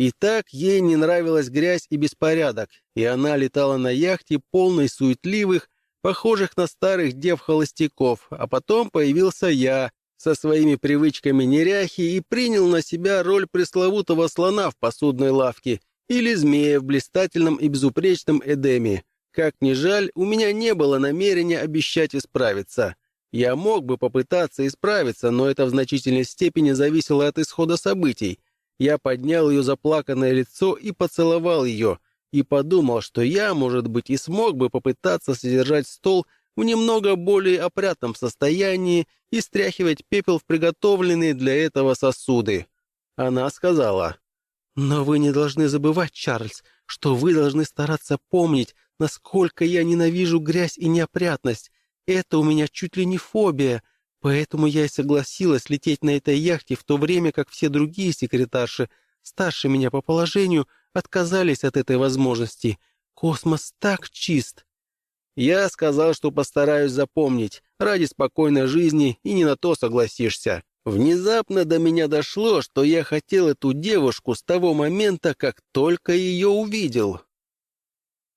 И так ей не нравилась грязь и беспорядок, и она летала на яхте, полной суетливых, похожих на старых дев-холостяков, а потом появился я со своими привычками неряхи и принял на себя роль пресловутого слона в посудной лавке или змея в блистательном и безупречном Эдеме. Как ни жаль, у меня не было намерения обещать исправиться. Я мог бы попытаться исправиться, но это в значительной степени зависело от исхода событий — я поднял ее заплаканное лицо и поцеловал ее, и подумал, что я, может быть, и смог бы попытаться содержать стол в немного более опрятном состоянии и стряхивать пепел в приготовленные для этого сосуды. Она сказала, «Но вы не должны забывать, Чарльз, что вы должны стараться помнить, насколько я ненавижу грязь и неопрятность. Это у меня чуть ли не фобия, Поэтому я и согласилась лететь на этой яхте в то время, как все другие секретарши, старше меня по положению, отказались от этой возможности. Космос так чист. Я сказал, что постараюсь запомнить, ради спокойной жизни, и не на то согласишься. Внезапно до меня дошло, что я хотел эту девушку с того момента, как только ее увидел.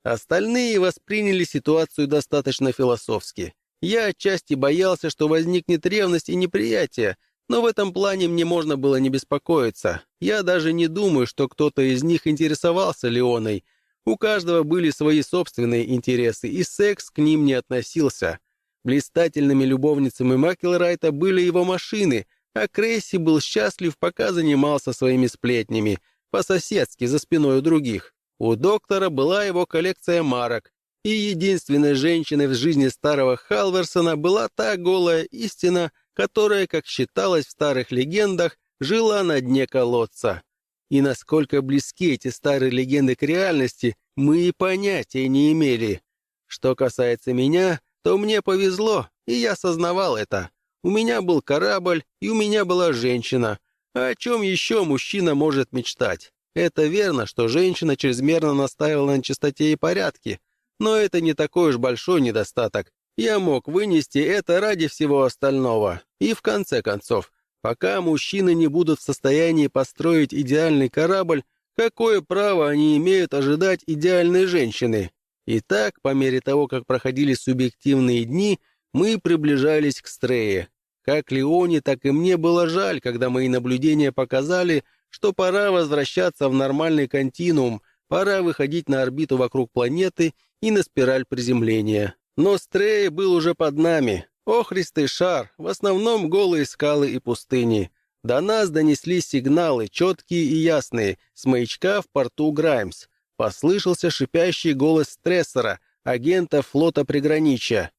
Остальные восприняли ситуацию достаточно философски. Я отчасти боялся, что возникнет ревность и неприятие, но в этом плане мне можно было не беспокоиться. Я даже не думаю, что кто-то из них интересовался Леоной. У каждого были свои собственные интересы, и секс к ним не относился. Блистательными любовницами Макелрайта были его машины, а Кресси был счастлив, пока занимался своими сплетнями, по-соседски, за спиной у других. У доктора была его коллекция марок, и единственной женщиной в жизни старого Халверсона была та голая истина, которая, как считалось в старых легендах, жила на дне колодца. И насколько близки эти старые легенды к реальности, мы и понятия не имели. Что касается меня, то мне повезло, и я осознавал это. У меня был корабль, и у меня была женщина. А о чем еще мужчина может мечтать? Это верно, что женщина чрезмерно настаивала на чистоте и порядке, но это не такой уж большой недостаток. Я мог вынести это ради всего остального. И в конце концов, пока мужчины не будут в состоянии построить идеальный корабль, какое право они имеют ожидать идеальной женщины? И так, по мере того, как проходили субъективные дни, мы приближались к Стрее. Как Леоне, так и мне было жаль, когда мои наблюдения показали, что пора возвращаться в нормальный континуум, пора выходить на орбиту вокруг планеты и на спираль приземления. Но Стрей был уже под нами. Охристый шар, в основном голые скалы и пустыни. До нас донеслись сигналы, четкие и ясные, с маячка в порту Граймс. Послышался шипящий голос стрессора, агента флота приграничья.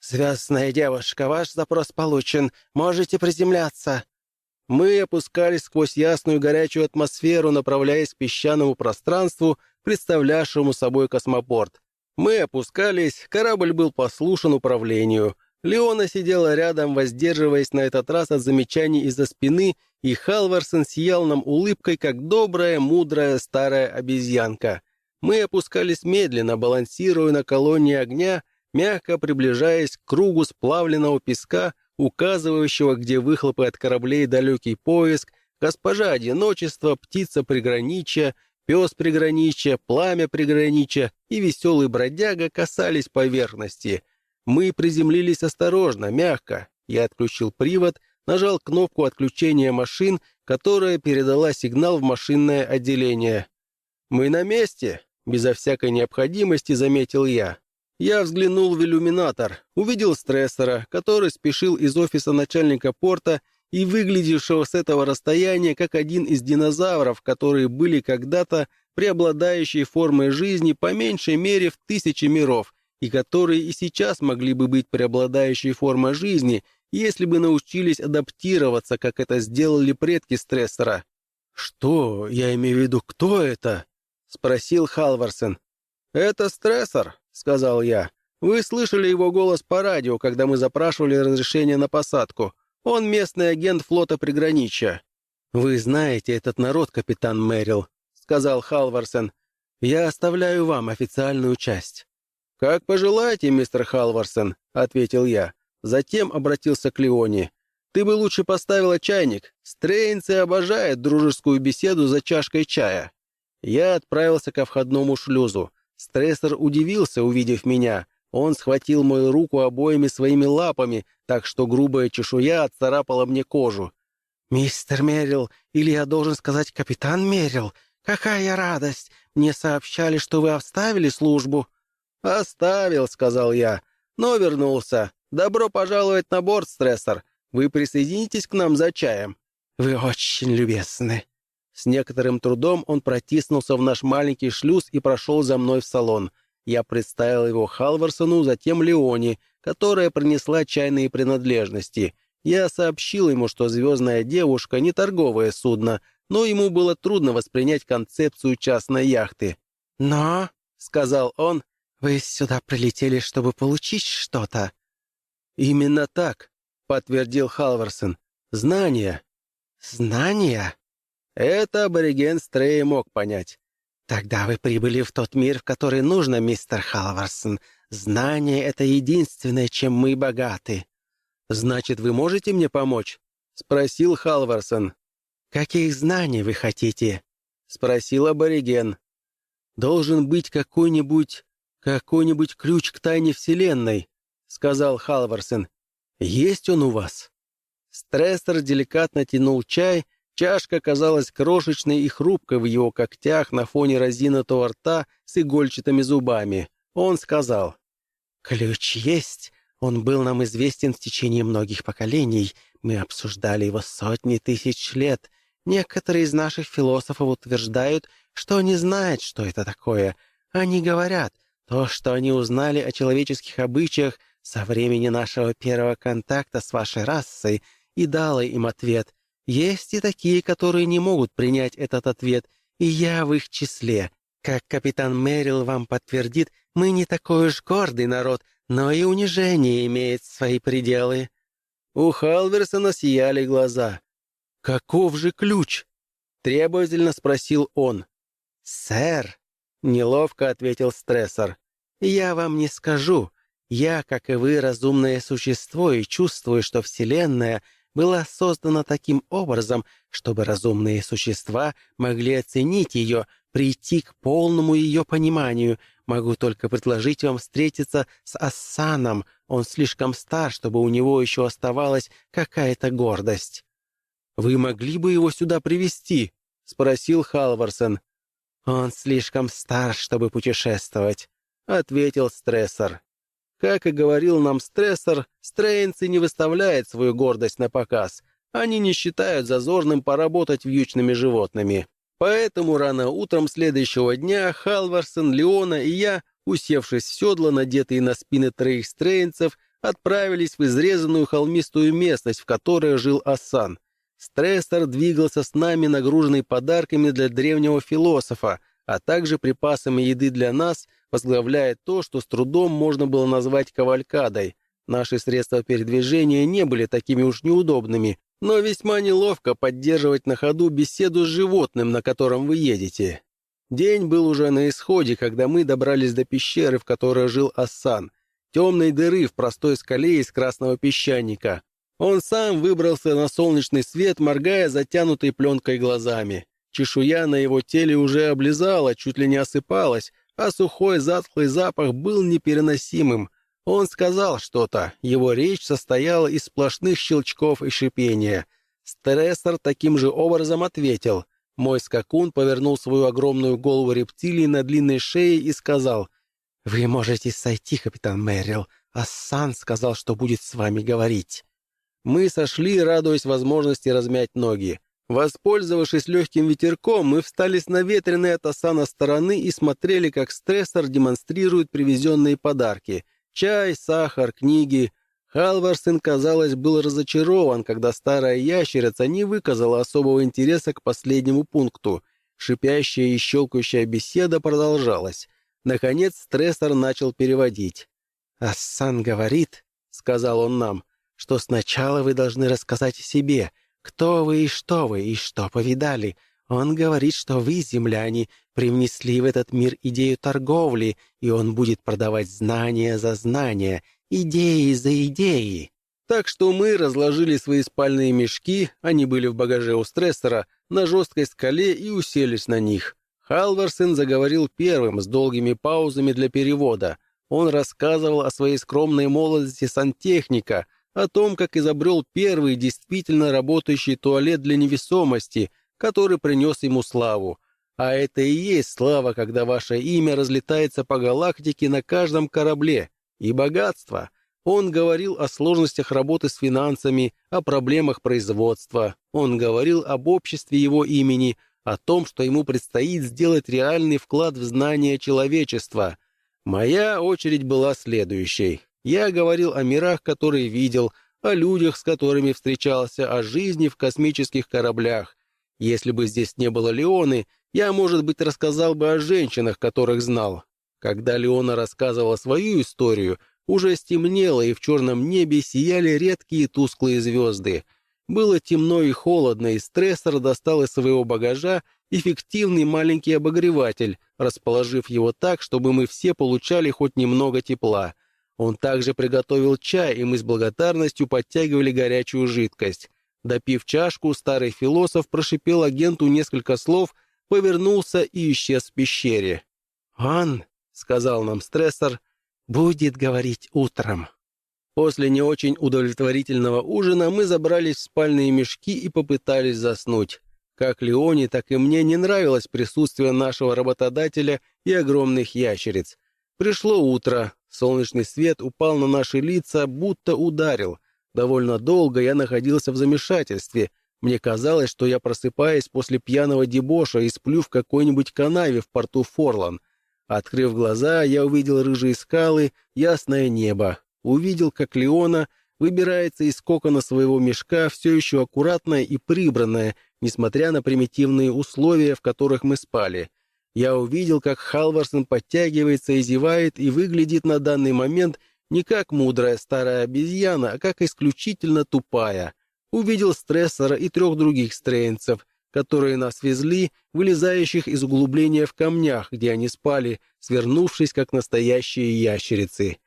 «Звездная девушка, ваш запрос получен. Можете приземляться». Мы опускались сквозь ясную горячую атмосферу, направляясь к песчаному пространству, представлявшему собой космопорт. Мы опускались, корабль был послушен управлению. Леона сидела рядом, воздерживаясь на этот раз от замечаний из-за спины, и Халварсон сиял нам улыбкой, как добрая, мудрая старая обезьянка. Мы опускались медленно, балансируя на колонне огня, мягко приближаясь к кругу сплавленного песка, указывающего, где выхлопы от кораблей далекий поиск, госпожа одиночества, птица приграничья, пес приграничья, пламя приграничья и веселый бродяга касались поверхности. Мы приземлились осторожно, мягко. Я отключил привод, нажал кнопку отключения машин, которая передала сигнал в машинное отделение. «Мы на месте», — безо всякой необходимости заметил я. Я взглянул в иллюминатор, увидел стрессора, который спешил из офиса начальника порта и выглядевшего с этого расстояния как один из динозавров, которые были когда-то преобладающей формой жизни по меньшей мере в тысячи миров, и которые и сейчас могли бы быть преобладающей формой жизни, если бы научились адаптироваться, как это сделали предки стрессора. «Что, я имею в виду, кто это?» — спросил Халварсен. «Это стрессор», — сказал я. «Вы слышали его голос по радио, когда мы запрашивали разрешение на посадку. Он местный агент флота приграничья». «Вы знаете этот народ, капитан Мэрил», — сказал Халварсен. «Я оставляю вам официальную часть». «Как пожелаете, мистер Халварсен», — ответил я. Затем обратился к Леоне. «Ты бы лучше поставила чайник. Стрейнцы обожают дружескую беседу за чашкой чая». Я отправился ко входному шлюзу. Стрессор удивился, увидев меня. Он схватил мою руку обоими своими лапами, так что грубая чешуя отцарапала мне кожу. «Мистер Мерил, или я должен сказать капитан Мерил, какая радость! Мне сообщали, что вы оставили службу». «Оставил», — сказал я, — «но вернулся. Добро пожаловать на борт, стрессор. Вы присоединитесь к нам за чаем». «Вы очень любезны», с некоторым трудом он протиснулся в наш маленький шлюз и прошел за мной в салон. Я представил его Халварсону, затем Леоне, которая принесла чайные принадлежности. Я сообщил ему, что «Звездная девушка» — не торговое судно, но ему было трудно воспринять концепцию частной яхты. «Но», — сказал он, — «вы сюда прилетели, чтобы получить что-то». «Именно так», — подтвердил Халварсон. «Знания». «Знания?» Это абориген Стрей мог понять. «Тогда вы прибыли в тот мир, в который нужно, мистер Халварсон. Знание — это единственное, чем мы богаты». «Значит, вы можете мне помочь?» — спросил Халварсон. «Каких знаний вы хотите?» — спросил абориген. «Должен быть какой-нибудь... какой-нибудь ключ к тайне Вселенной», — сказал Халварсон. «Есть он у вас?» Стрессор деликатно тянул чай, — Чашка казалась крошечной и хрупкой в его когтях на фоне разинутого рта с игольчатыми зубами. Он сказал, «Ключ есть. Он был нам известен в течение многих поколений. Мы обсуждали его сотни тысяч лет. Некоторые из наших философов утверждают, что не знают, что это такое. Они говорят, то, что они узнали о человеческих обычаях со времени нашего первого контакта с вашей расой, и дало им ответ, есть и такие, которые не могут принять этот ответ, и я в их числе. Как капитан Мэрил вам подтвердит, мы не такой уж гордый народ, но и унижение имеет свои пределы». У Халверсона сияли глаза. «Каков же ключ?» — требовательно спросил он. «Сэр», — неловко ответил стрессор, — «я вам не скажу. Я, как и вы, разумное существо, и чувствую, что Вселенная — была создана таким образом, чтобы разумные существа могли оценить ее, прийти к полному ее пониманию. Могу только предложить вам встретиться с Ассаном. Он слишком стар, чтобы у него еще оставалась какая-то гордость». «Вы могли бы его сюда привести? спросил Халварсон. «Он слишком стар, чтобы путешествовать», — ответил стрессор. Как и говорил нам стрессор, стрейнцы не выставляют свою гордость на показ. Они не считают зазорным поработать вьючными животными. Поэтому рано утром следующего дня Халварсон, Леона и я, усевшись в седло, надетые на спины троих стрейнцев, отправились в изрезанную холмистую местность, в которой жил Асан. Стрессор двигался с нами, нагруженный подарками для древнего философа, а также припасами еды для нас, возглавляя то, что с трудом можно было назвать кавалькадой. Наши средства передвижения не были такими уж неудобными, но весьма неловко поддерживать на ходу беседу с животным, на котором вы едете. День был уже на исходе, когда мы добрались до пещеры, в которой жил Ассан, темной дыры в простой скале из красного песчаника. Он сам выбрался на солнечный свет, моргая затянутой пленкой глазами. Чешуя на его теле уже облизала, чуть ли не осыпалась, а сухой затхлый запах был непереносимым. Он сказал что-то, его речь состояла из сплошных щелчков и шипения. Стрессор таким же образом ответил. Мой скакун повернул свою огромную голову рептилии на длинной шее и сказал, «Вы можете сойти, капитан Мэрил, Сан сказал, что будет с вами говорить». Мы сошли, радуясь возможности размять ноги. Воспользовавшись легким ветерком, мы встали с наветренной от Асана стороны и смотрели, как стрессор демонстрирует привезенные подарки. Чай, сахар, книги. Халварсен, казалось, был разочарован, когда старая ящерица не выказала особого интереса к последнему пункту. Шипящая и щелкающая беседа продолжалась. Наконец стрессор начал переводить. «Ассан говорит», — сказал он нам, — «что сначала вы должны рассказать о себе» кто вы и что вы, и что повидали. Он говорит, что вы, земляне, привнесли в этот мир идею торговли, и он будет продавать знания за знания, идеи за идеи. Так что мы разложили свои спальные мешки, они были в багаже у стрессора, на жесткой скале и уселись на них. Халварсен заговорил первым, с долгими паузами для перевода. Он рассказывал о своей скромной молодости сантехника — о том, как изобрел первый действительно работающий туалет для невесомости, который принес ему славу. А это и есть слава, когда ваше имя разлетается по галактике на каждом корабле. И богатство. Он говорил о сложностях работы с финансами, о проблемах производства. Он говорил об обществе его имени, о том, что ему предстоит сделать реальный вклад в знание человечества. Моя очередь была следующей. Я говорил о мирах, которые видел, о людях, с которыми встречался, о жизни в космических кораблях. Если бы здесь не было Леоны, я, может быть, рассказал бы о женщинах, которых знал. Когда Леона рассказывала свою историю, уже стемнело, и в черном небе сияли редкие тусклые звезды. Было темно и холодно, и стрессор достал из своего багажа эффективный маленький обогреватель, расположив его так, чтобы мы все получали хоть немного тепла — он также приготовил чай, и мы с благодарностью подтягивали горячую жидкость. Допив чашку, старый философ прошипел агенту несколько слов, повернулся и исчез в пещере. «Он, — сказал нам стрессор, — будет говорить утром». После не очень удовлетворительного ужина мы забрались в спальные мешки и попытались заснуть. Как Леоне, так и мне не нравилось присутствие нашего работодателя и огромных ящериц. Пришло утро, Солнечный свет упал на наши лица, будто ударил. Довольно долго я находился в замешательстве. Мне казалось, что я просыпаюсь после пьяного дебоша и сплю в какой-нибудь канаве в порту Форлан. Открыв глаза, я увидел рыжие скалы, ясное небо. Увидел, как Леона выбирается из кокона своего мешка, все еще аккуратная и прибранная, несмотря на примитивные условия, в которых мы спали. Я увидел, как Халварсон подтягивается и зевает и выглядит на данный момент не как мудрая старая обезьяна, а как исключительно тупая. Увидел стрессора и трех других стрейнцев, которые нас везли, вылезающих из углубления в камнях, где они спали, свернувшись, как настоящие ящерицы.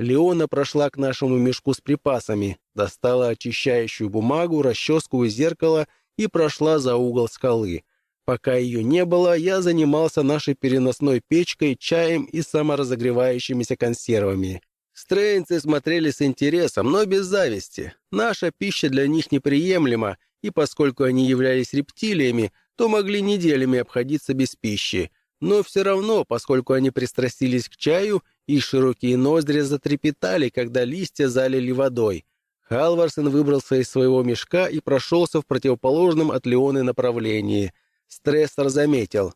Леона прошла к нашему мешку с припасами, достала очищающую бумагу, расческу и зеркало и прошла за угол скалы — Пока ее не было, я занимался нашей переносной печкой, чаем и саморазогревающимися консервами. Стрейнцы смотрели с интересом, но без зависти. Наша пища для них неприемлема, и поскольку они являлись рептилиями, то могли неделями обходиться без пищи. Но все равно, поскольку они пристрастились к чаю, и широкие ноздри затрепетали, когда листья залили водой. Халварсон выбрался из своего мешка и прошелся в противоположном от Леоны направлении. Стрессор заметил.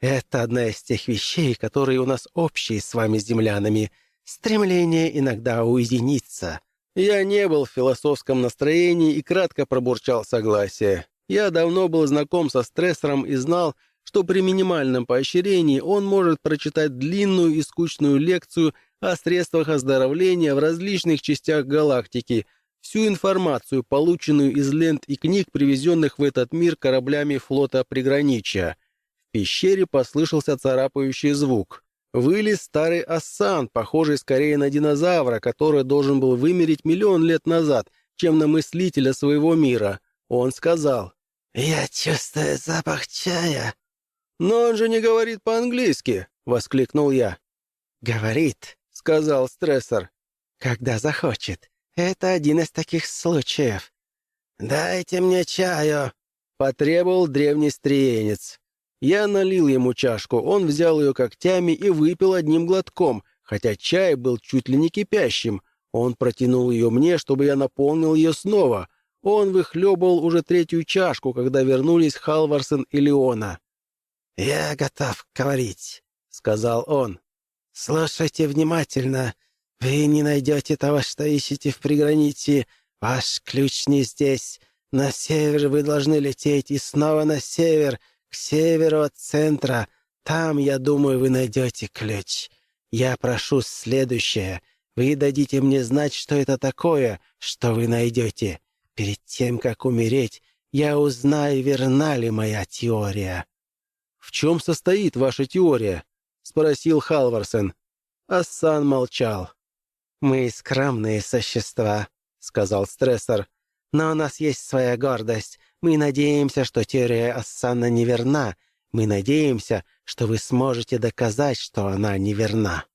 «Это одна из тех вещей, которые у нас общие с вами, землянами. Стремление иногда уединиться». Я не был в философском настроении и кратко пробурчал согласие. Я давно был знаком со стрессором и знал, что при минимальном поощрении он может прочитать длинную и скучную лекцию о средствах оздоровления в различных частях галактики, всю информацию, полученную из лент и книг, привезенных в этот мир кораблями флота приграничья. В пещере послышался царапающий звук. Вылез старый Ассан, похожий скорее на динозавра, который должен был вымереть миллион лет назад, чем на мыслителя своего мира. Он сказал, «Я чувствую запах чая». «Но он же не говорит по-английски!» — воскликнул я. «Говорит», — сказал стрессор, — «когда захочет. Это один из таких случаев». «Дайте мне чаю», — потребовал древний стриенец. Я налил ему чашку, он взял ее когтями и выпил одним глотком, хотя чай был чуть ли не кипящим. Он протянул ее мне, чтобы я наполнил ее снова. Он выхлебывал уже третью чашку, когда вернулись Халварсон и Леона. «Я готов говорить», — сказал он. «Слушайте внимательно. Вы не найдете того, что ищете в приграничье. Ваш ключ не здесь. На север вы должны лететь, и снова на север, к северу от центра. Там, я думаю, вы найдете ключ. Я прошу следующее. Вы дадите мне знать, что это такое, что вы найдете. Перед тем, как умереть, я узнаю, верна ли моя теория». «В чем состоит ваша теория?» — спросил Халварсен. Ассан молчал. «Мы скромные существа», — сказал стрессор. «Но у нас есть своя гордость. Мы надеемся, что теория Ассана неверна. Мы надеемся, что вы сможете доказать, что она неверна».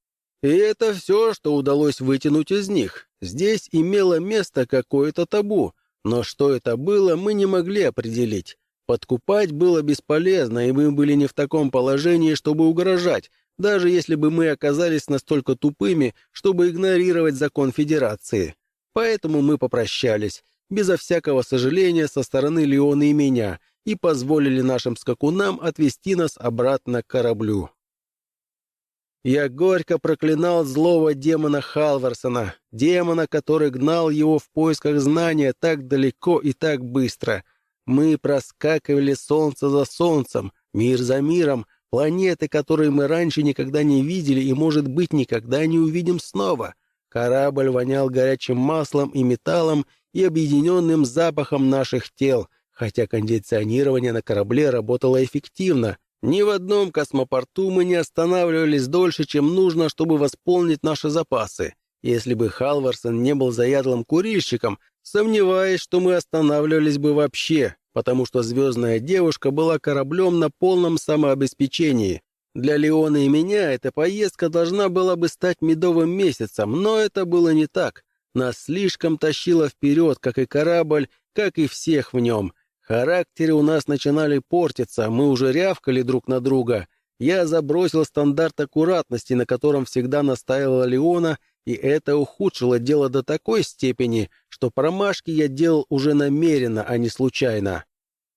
И это все, что удалось вытянуть из них. Здесь имело место какое-то табу, но что это было, мы не могли определить. Подкупать было бесполезно, и мы были не в таком положении, чтобы угрожать, даже если бы мы оказались настолько тупыми, чтобы игнорировать закон Федерации. Поэтому мы попрощались, безо всякого сожаления со стороны Леона и меня, и позволили нашим скакунам отвезти нас обратно к кораблю. Я горько проклинал злого демона Халварсона, демона, который гнал его в поисках знания так далеко и так быстро — мы проскакивали солнце за солнцем, мир за миром, планеты, которые мы раньше никогда не видели и, может быть, никогда не увидим снова. Корабль вонял горячим маслом и металлом и объединенным запахом наших тел, хотя кондиционирование на корабле работало эффективно. Ни в одном космопорту мы не останавливались дольше, чем нужно, чтобы восполнить наши запасы. Если бы Халварсон не был заядлым курильщиком, Сомневаюсь, что мы останавливались бы вообще, потому что «Звездная девушка» была кораблем на полном самообеспечении. Для Леона и меня эта поездка должна была бы стать медовым месяцем, но это было не так. Нас слишком тащило вперед, как и корабль, как и всех в нем. Характеры у нас начинали портиться, мы уже рявкали друг на друга. Я забросил стандарт аккуратности, на котором всегда настаивала Леона, и это ухудшило дело до такой степени, что промашки я делал уже намеренно, а не случайно.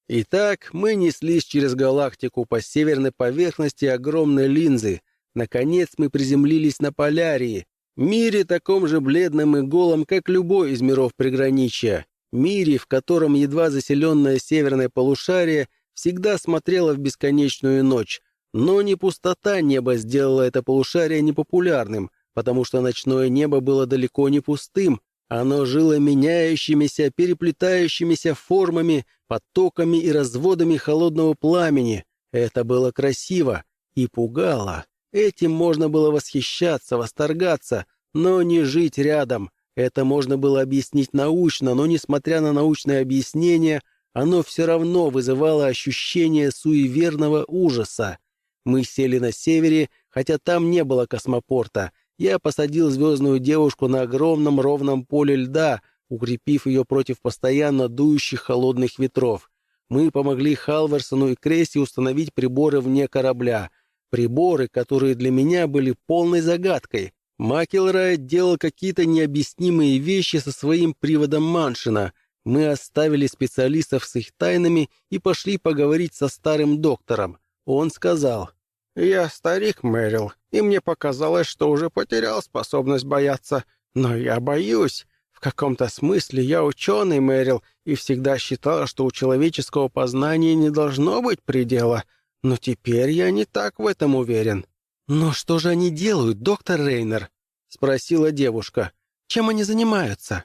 Итак, мы неслись через галактику по северной поверхности огромной линзы. Наконец мы приземлились на Полярии, мире таком же бледном и голом, как любой из миров приграничья, мире, в котором едва заселенное северное полушарие всегда смотрело в бесконечную ночь, но не пустота неба сделала это полушарие непопулярным, потому что ночное небо было далеко не пустым, оно жило меняющимися, переплетающимися формами, потоками и разводами холодного пламени. Это было красиво и пугало. Этим можно было восхищаться, восторгаться, но не жить рядом. Это можно было объяснить научно, но, несмотря на научное объяснение, оно все равно вызывало ощущение суеверного ужаса. Мы сели на севере, хотя там не было космопорта — я посадил звездную девушку на огромном ровном поле льда, укрепив ее против постоянно дующих холодных ветров. Мы помогли Халверсону и Кресси установить приборы вне корабля. Приборы, которые для меня были полной загадкой. Макелрайт делал какие-то необъяснимые вещи со своим приводом Маншина. Мы оставили специалистов с их тайнами и пошли поговорить со старым доктором. Он сказал, «Я старик, Мэрил, и мне показалось, что уже потерял способность бояться. Но я боюсь. В каком-то смысле я ученый, Мэрил, и всегда считал, что у человеческого познания не должно быть предела. Но теперь я не так в этом уверен». «Но что же они делают, доктор Рейнер?» — спросила девушка. «Чем они занимаются?»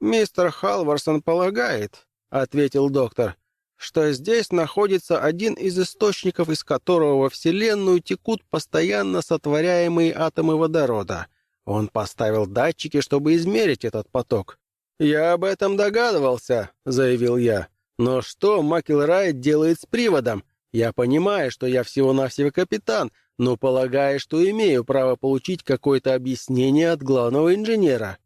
«Мистер Халварсон полагает», — ответил доктор, «что здесь находится один из источников, из которого во Вселенную текут постоянно сотворяемые атомы водорода. Он поставил датчики, чтобы измерить этот поток». «Я об этом догадывался», — заявил я. «Но что Макелрайт делает с приводом? Я понимаю, что я всего-навсего капитан, но полагаю, что имею право получить какое-то объяснение от главного инженера».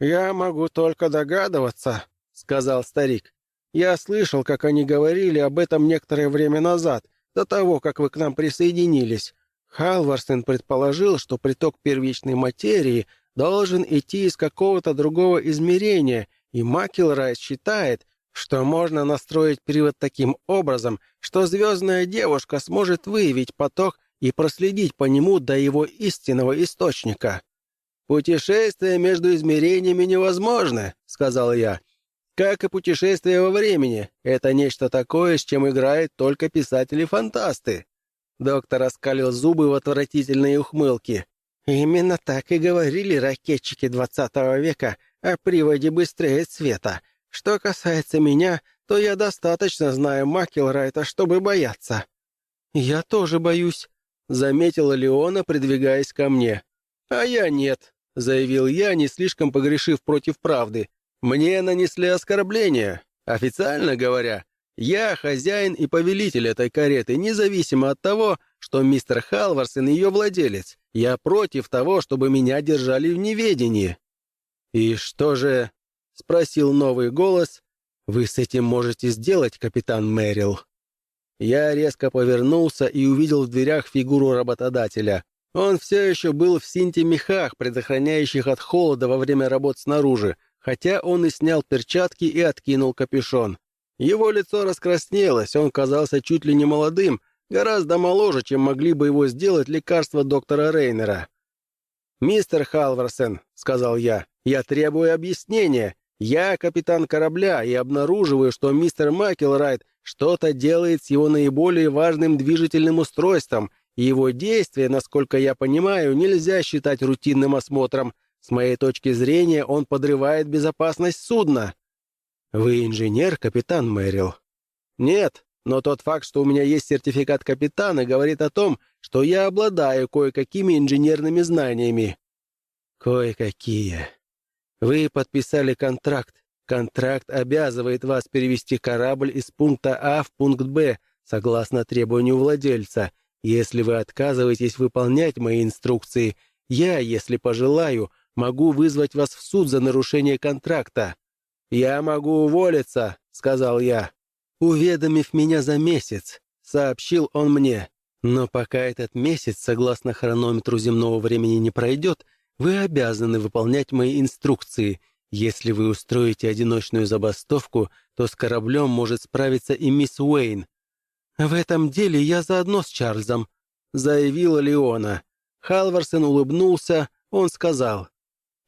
«Я могу только догадываться», — сказал старик. «Я слышал, как они говорили об этом некоторое время назад, до того, как вы к нам присоединились. Халварстен предположил, что приток первичной материи должен идти из какого-то другого измерения, и Макелрайт считает, что можно настроить привод таким образом, что звездная девушка сможет выявить поток и проследить по нему до его истинного источника. «Путешествие между измерениями невозможно», — сказал я. «Как и путешествие во времени. Это нечто такое, с чем играют только писатели-фантасты». Доктор оскалил зубы в отвратительной ухмылке. «Именно так и говорили ракетчики двадцатого века о приводе быстрее света. Что касается меня, то я достаточно знаю Макелрайта, чтобы бояться». «Я тоже боюсь», — заметила Леона, придвигаясь ко мне. «А я нет», — заявил я, не слишком погрешив против правды. «Мне нанесли оскорбление. Официально говоря, я хозяин и повелитель этой кареты, независимо от того, что мистер Халварсон ее владелец. Я против того, чтобы меня держали в неведении». «И что же?» — спросил новый голос. «Вы с этим можете сделать, капитан Мэрил?» Я резко повернулся и увидел в дверях фигуру работодателя. Он все еще был в синте-мехах, предохраняющих от холода во время работ снаружи, хотя он и снял перчатки и откинул капюшон. Его лицо раскраснелось, он казался чуть ли не молодым, гораздо моложе, чем могли бы его сделать лекарства доктора Рейнера. «Мистер Халварсен», — сказал я, — «я требую объяснения. Я капитан корабля и обнаруживаю, что мистер Макелрайт что-то делает с его наиболее важным движительным устройством, и его действия, насколько я понимаю, нельзя считать рутинным осмотром. С моей точки зрения, он подрывает безопасность судна. Вы инженер, капитан Мэрил? Нет, но тот факт, что у меня есть сертификат капитана, говорит о том, что я обладаю кое-какими инженерными знаниями. Кое-какие. Вы подписали контракт, Контракт обязывает вас перевести корабль из пункта А в пункт Б, согласно требованию владельца. Если вы отказываетесь выполнять мои инструкции, я, если пожелаю, могу вызвать вас в суд за нарушение контракта». «Я могу уволиться», — сказал я. «Уведомив меня за месяц», — сообщил он мне. «Но пока этот месяц, согласно хронометру земного времени, не пройдет, вы обязаны выполнять мои инструкции, если вы устроите одиночную забастовку, то с кораблем может справиться и мисс Уэйн. В этом деле я заодно с Чарльзом», — заявила Леона. Халварсон улыбнулся, он сказал,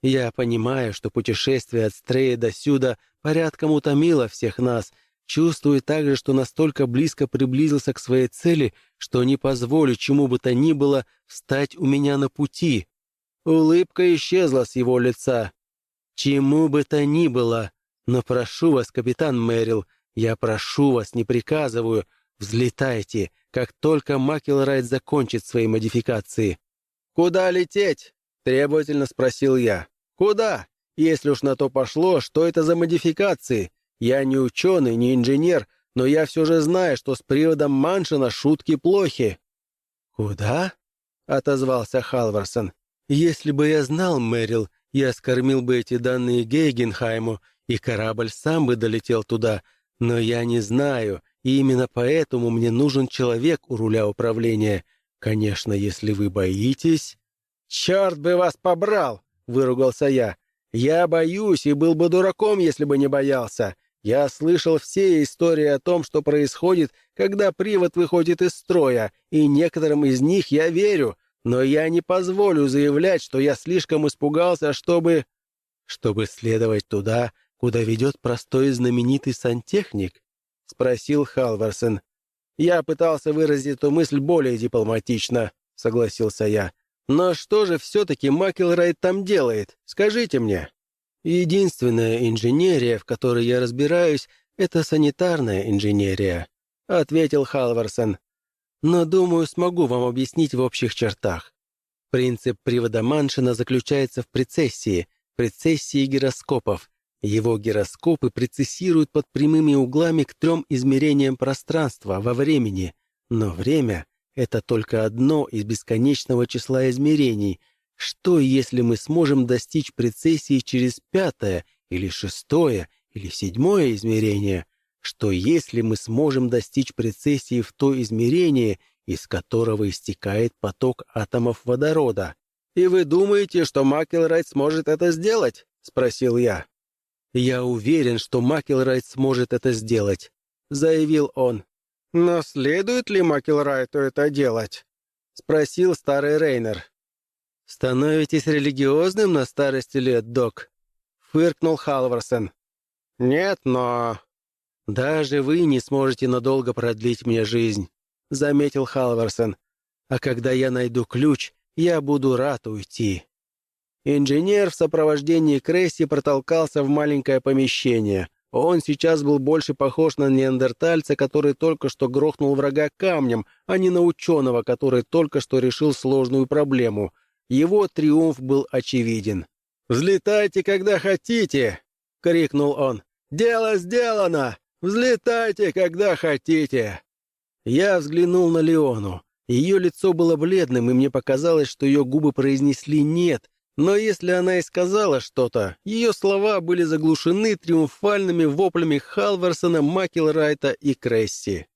«Я понимаю, что путешествие от Стрея до сюда порядком утомило всех нас, чувствую также, что настолько близко приблизился к своей цели, что не позволю чему бы то ни было встать у меня на пути». Улыбка исчезла с его лица. Чему бы то ни было. Но прошу вас, капитан Мэрил, я прошу вас, не приказываю, взлетайте, как только Макелрайт закончит свои модификации. «Куда лететь?» — требовательно спросил я. «Куда? Если уж на то пошло, что это за модификации? Я не ученый, не инженер, но я все же знаю, что с приводом Маншина шутки плохи». «Куда?» — отозвался Халварсон. «Если бы я знал, Мэрил, я скормил бы эти данные Гейгенхайму, и корабль сам бы долетел туда, но я не знаю, и именно поэтому мне нужен человек у руля управления. Конечно, если вы боитесь...» «Черт бы вас побрал!» — выругался я. «Я боюсь и был бы дураком, если бы не боялся. Я слышал все истории о том, что происходит, когда привод выходит из строя, и некоторым из них я верю, но я не позволю заявлять, что я слишком испугался, чтобы...» «Чтобы следовать туда, куда ведет простой знаменитый сантехник?» — спросил Халварсон. «Я пытался выразить эту мысль более дипломатично», — согласился я. «Но что же все-таки Макелрайт там делает? Скажите мне». «Единственная инженерия, в которой я разбираюсь, это санитарная инженерия», — ответил Халварсон. «Но, думаю, смогу вам объяснить в общих чертах. Принцип привода Маншина заключается в прецессии, прецессии гироскопов, его гироскопы прецессируют под прямыми углами к трем измерениям пространства во времени, но время — это только одно из бесконечного числа измерений. Что, если мы сможем достичь прецессии через пятое или шестое или седьмое измерение? Что, если мы сможем достичь прецессии в то измерение, из которого истекает поток атомов водорода? «И вы думаете, что Макелрайт сможет это сделать?» — спросил я. «Я уверен, что Макелрайт сможет это сделать», — заявил он. «Но следует ли Макелрайту это делать?» — спросил старый Рейнер. «Становитесь религиозным на старости лет, док?» — фыркнул Халварсон. «Нет, но...» «Даже вы не сможете надолго продлить мне жизнь», — заметил Халварсон. «А когда я найду ключ, я буду рад уйти». Инженер в сопровождении Кресси протолкался в маленькое помещение. Он сейчас был больше похож на неандертальца, который только что грохнул врага камнем, а не на ученого, который только что решил сложную проблему. Его триумф был очевиден. «Взлетайте, когда хотите!» — крикнул он. «Дело сделано! Взлетайте, когда хотите!» Я взглянул на Леону. Ее лицо было бледным, и мне показалось, что ее губы произнесли «нет», но если она и сказала что-то, ее слова были заглушены триумфальными воплями Халварсона, Макелрайта и Кресси.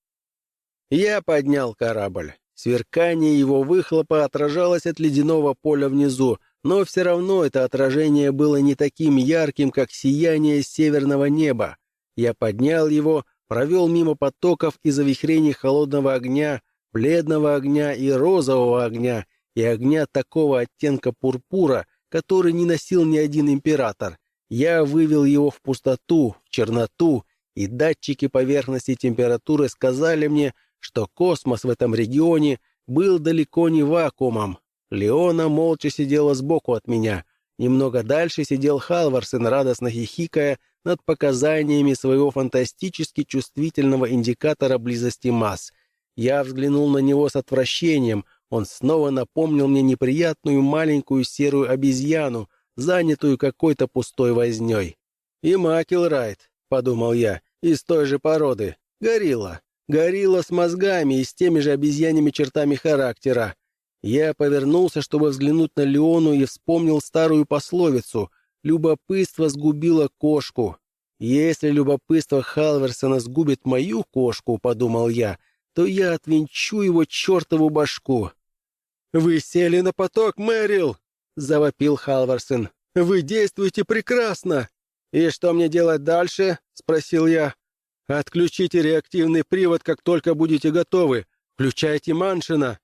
Я поднял корабль. Сверкание его выхлопа отражалось от ледяного поля внизу, но все равно это отражение было не таким ярким, как сияние северного неба. Я поднял его, провел мимо потоков и завихрений холодного огня, бледного огня и розового огня, и огня такого оттенка пурпура, который не носил ни один император. Я вывел его в пустоту, в черноту, и датчики поверхности температуры сказали мне, что космос в этом регионе был далеко не вакуумом. Леона молча сидела сбоку от меня. Немного дальше сидел Халварсен, радостно хихикая над показаниями своего фантастически чувствительного индикатора близости масс. Я взглянул на него с отвращением, он снова напомнил мне неприятную маленькую серую обезьяну, занятую какой-то пустой вознёй. «И Макелрайт», — подумал я, — «из той же породы. Горилла. Горилла с мозгами и с теми же обезьяньими чертами характера». Я повернулся, чтобы взглянуть на Леону, и вспомнил старую пословицу «Любопытство сгубило кошку». «Если любопытство Халверсона сгубит мою кошку», — подумал я, — то я отвинчу его чертову башку. «Вы сели на поток, Мэрил!» — завопил Халварсон. «Вы действуете прекрасно!» «И что мне делать дальше?» — спросил я. «Отключите реактивный привод, как только будете готовы. Включайте Маншина».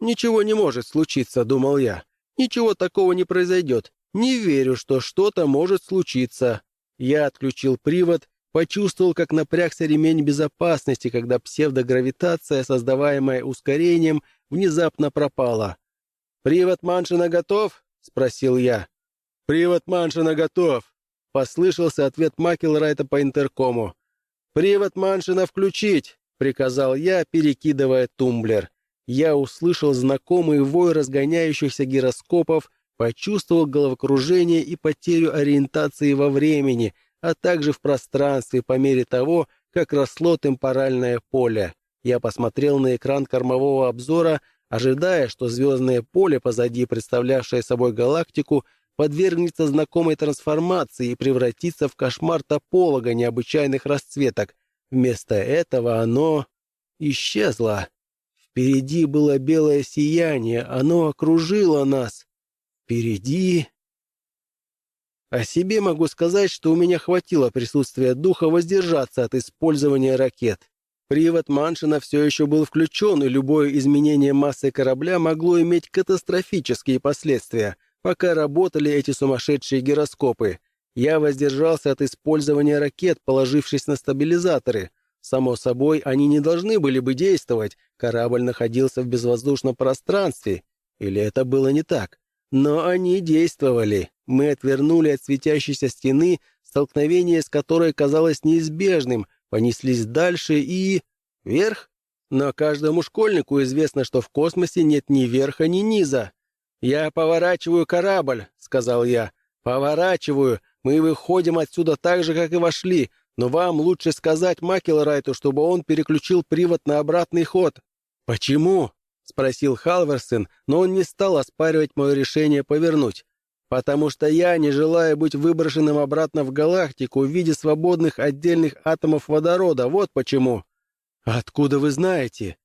«Ничего не может случиться», — думал я. «Ничего такого не произойдет. Не верю, что что-то может случиться». Я отключил привод, почувствовал, как напрягся ремень безопасности, когда псевдогравитация, создаваемая ускорением, внезапно пропала. «Привод Маншина готов?» — спросил я. «Привод Маншина готов!» — послышался ответ Макелрайта по интеркому. «Привод Маншина включить!» — приказал я, перекидывая тумблер. Я услышал знакомый вой разгоняющихся гироскопов, почувствовал головокружение и потерю ориентации во времени, а также в пространстве по мере того, как росло темпоральное поле. Я посмотрел на экран кормового обзора, ожидая, что звездное поле позади, представлявшее собой галактику, подвергнется знакомой трансформации и превратится в кошмар тополога необычайных расцветок. Вместо этого оно исчезло. Впереди было белое сияние, оно окружило нас. Впереди... О себе могу сказать, что у меня хватило присутствия духа воздержаться от использования ракет. Привод Маншина все еще был включен, и любое изменение массы корабля могло иметь катастрофические последствия, пока работали эти сумасшедшие гироскопы. Я воздержался от использования ракет, положившись на стабилизаторы. Само собой, они не должны были бы действовать, корабль находился в безвоздушном пространстве. Или это было не так? Но они действовали. Мы отвернули от светящейся стены, столкновение с которой казалось неизбежным, понеслись дальше и... вверх? Но каждому школьнику известно, что в космосе нет ни верха, ни низа. «Я поворачиваю корабль», — сказал я. «Поворачиваю. Мы выходим отсюда так же, как и вошли, но вам лучше сказать Макелрайту, чтобы он переключил привод на обратный ход». «Почему?» — спросил Халверсон, но он не стал оспаривать мое решение повернуть. «Потому что я не желаю быть выброшенным обратно в галактику в виде свободных отдельных атомов водорода. Вот почему». «Откуда вы знаете?»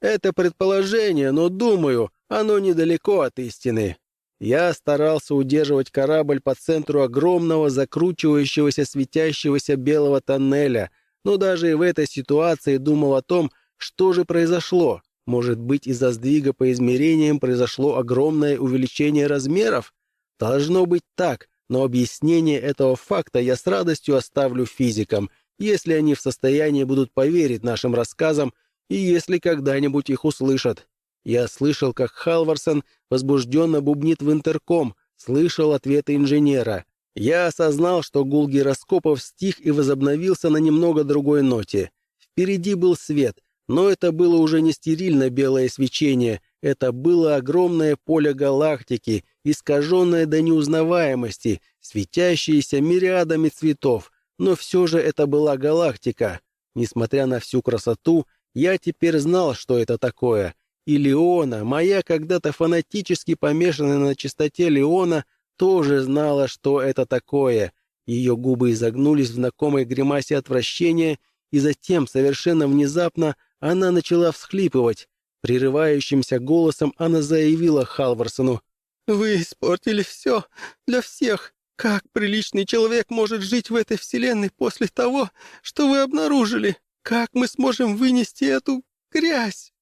«Это предположение, но, думаю, оно недалеко от истины». Я старался удерживать корабль по центру огромного закручивающегося светящегося белого тоннеля, но даже и в этой ситуации думал о том, что же произошло. Может быть, из-за сдвига по измерениям произошло огромное увеличение размеров? Должно быть так, но объяснение этого факта я с радостью оставлю физикам, если они в состоянии будут поверить нашим рассказам и если когда-нибудь их услышат. Я слышал, как Халварсон возбужденно бубнит в интерком, слышал ответы инженера. Я осознал, что гул гироскопов стих и возобновился на немного другой ноте. Впереди был свет, но это было уже не стерильно белое свечение, это было огромное поле галактики, искаженное до неузнаваемости, светящееся мириадами цветов. Но все же это была галактика. Несмотря на всю красоту, я теперь знал, что это такое. И Леона, моя когда-то фанатически помешанная на чистоте Леона, тоже знала, что это такое. Ее губы изогнулись в знакомой гримасе отвращения, и затем, совершенно внезапно, она начала всхлипывать. Прерывающимся голосом она заявила Халварсону. «Вы испортили все для всех. Как приличный человек может жить в этой вселенной после того, что вы обнаружили? Как мы сможем вынести эту грязь?»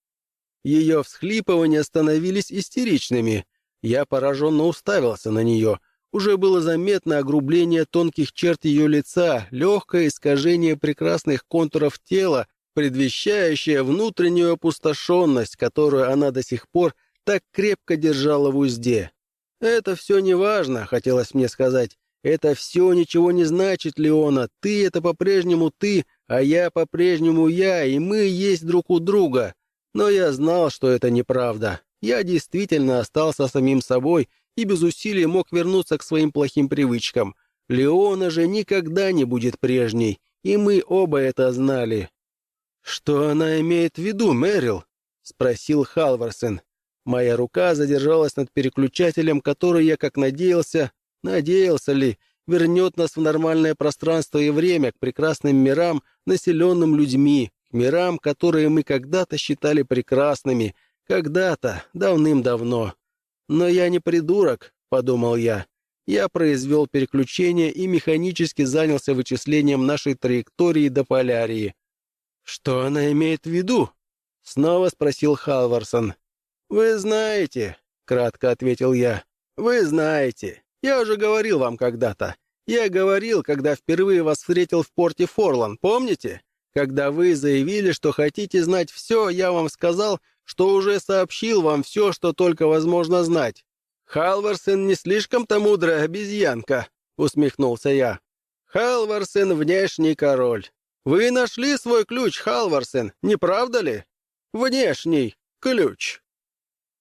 Ее всхлипывания становились истеричными. Я пораженно уставился на нее. Уже было заметно огрубление тонких черт ее лица, легкое искажение прекрасных контуров тела, предвещающее внутреннюю опустошенность, которую она до сих пор так крепко держала в узде. «Это все не важно», — хотелось мне сказать. «Это все ничего не значит, Леона. Ты — это по-прежнему ты, а я по-прежнему я, и мы есть друг у друга». Но я знал, что это неправда. Я действительно остался самим собой и без усилий мог вернуться к своим плохим привычкам. Леона же никогда не будет прежней, и мы оба это знали. «Что она имеет в виду, Мэрил?» — спросил Халварсен. Моя рука задержалась над переключателем, который я, как надеялся, надеялся ли, вернет нас в нормальное пространство и время к прекрасным мирам, населенным людьми, к мирам, которые мы когда-то считали прекрасными, когда-то, давным-давно. Но я не придурок, — подумал я. Я произвел переключение и механически занялся вычислением нашей траектории до полярии. «Что она имеет в виду?» — снова спросил Халварсон. «Вы знаете», — кратко ответил я. «Вы знаете. Я уже говорил вам когда-то. Я говорил, когда впервые вас встретил в порте Форлан, помните? Когда вы заявили, что хотите знать все, я вам сказал, что уже сообщил вам все, что только возможно знать. Халварсен не слишком-то мудрая обезьянка», — усмехнулся я. «Халварсен — внешний король. Вы нашли свой ключ, Халварсен, не правда ли? Внешний ключ.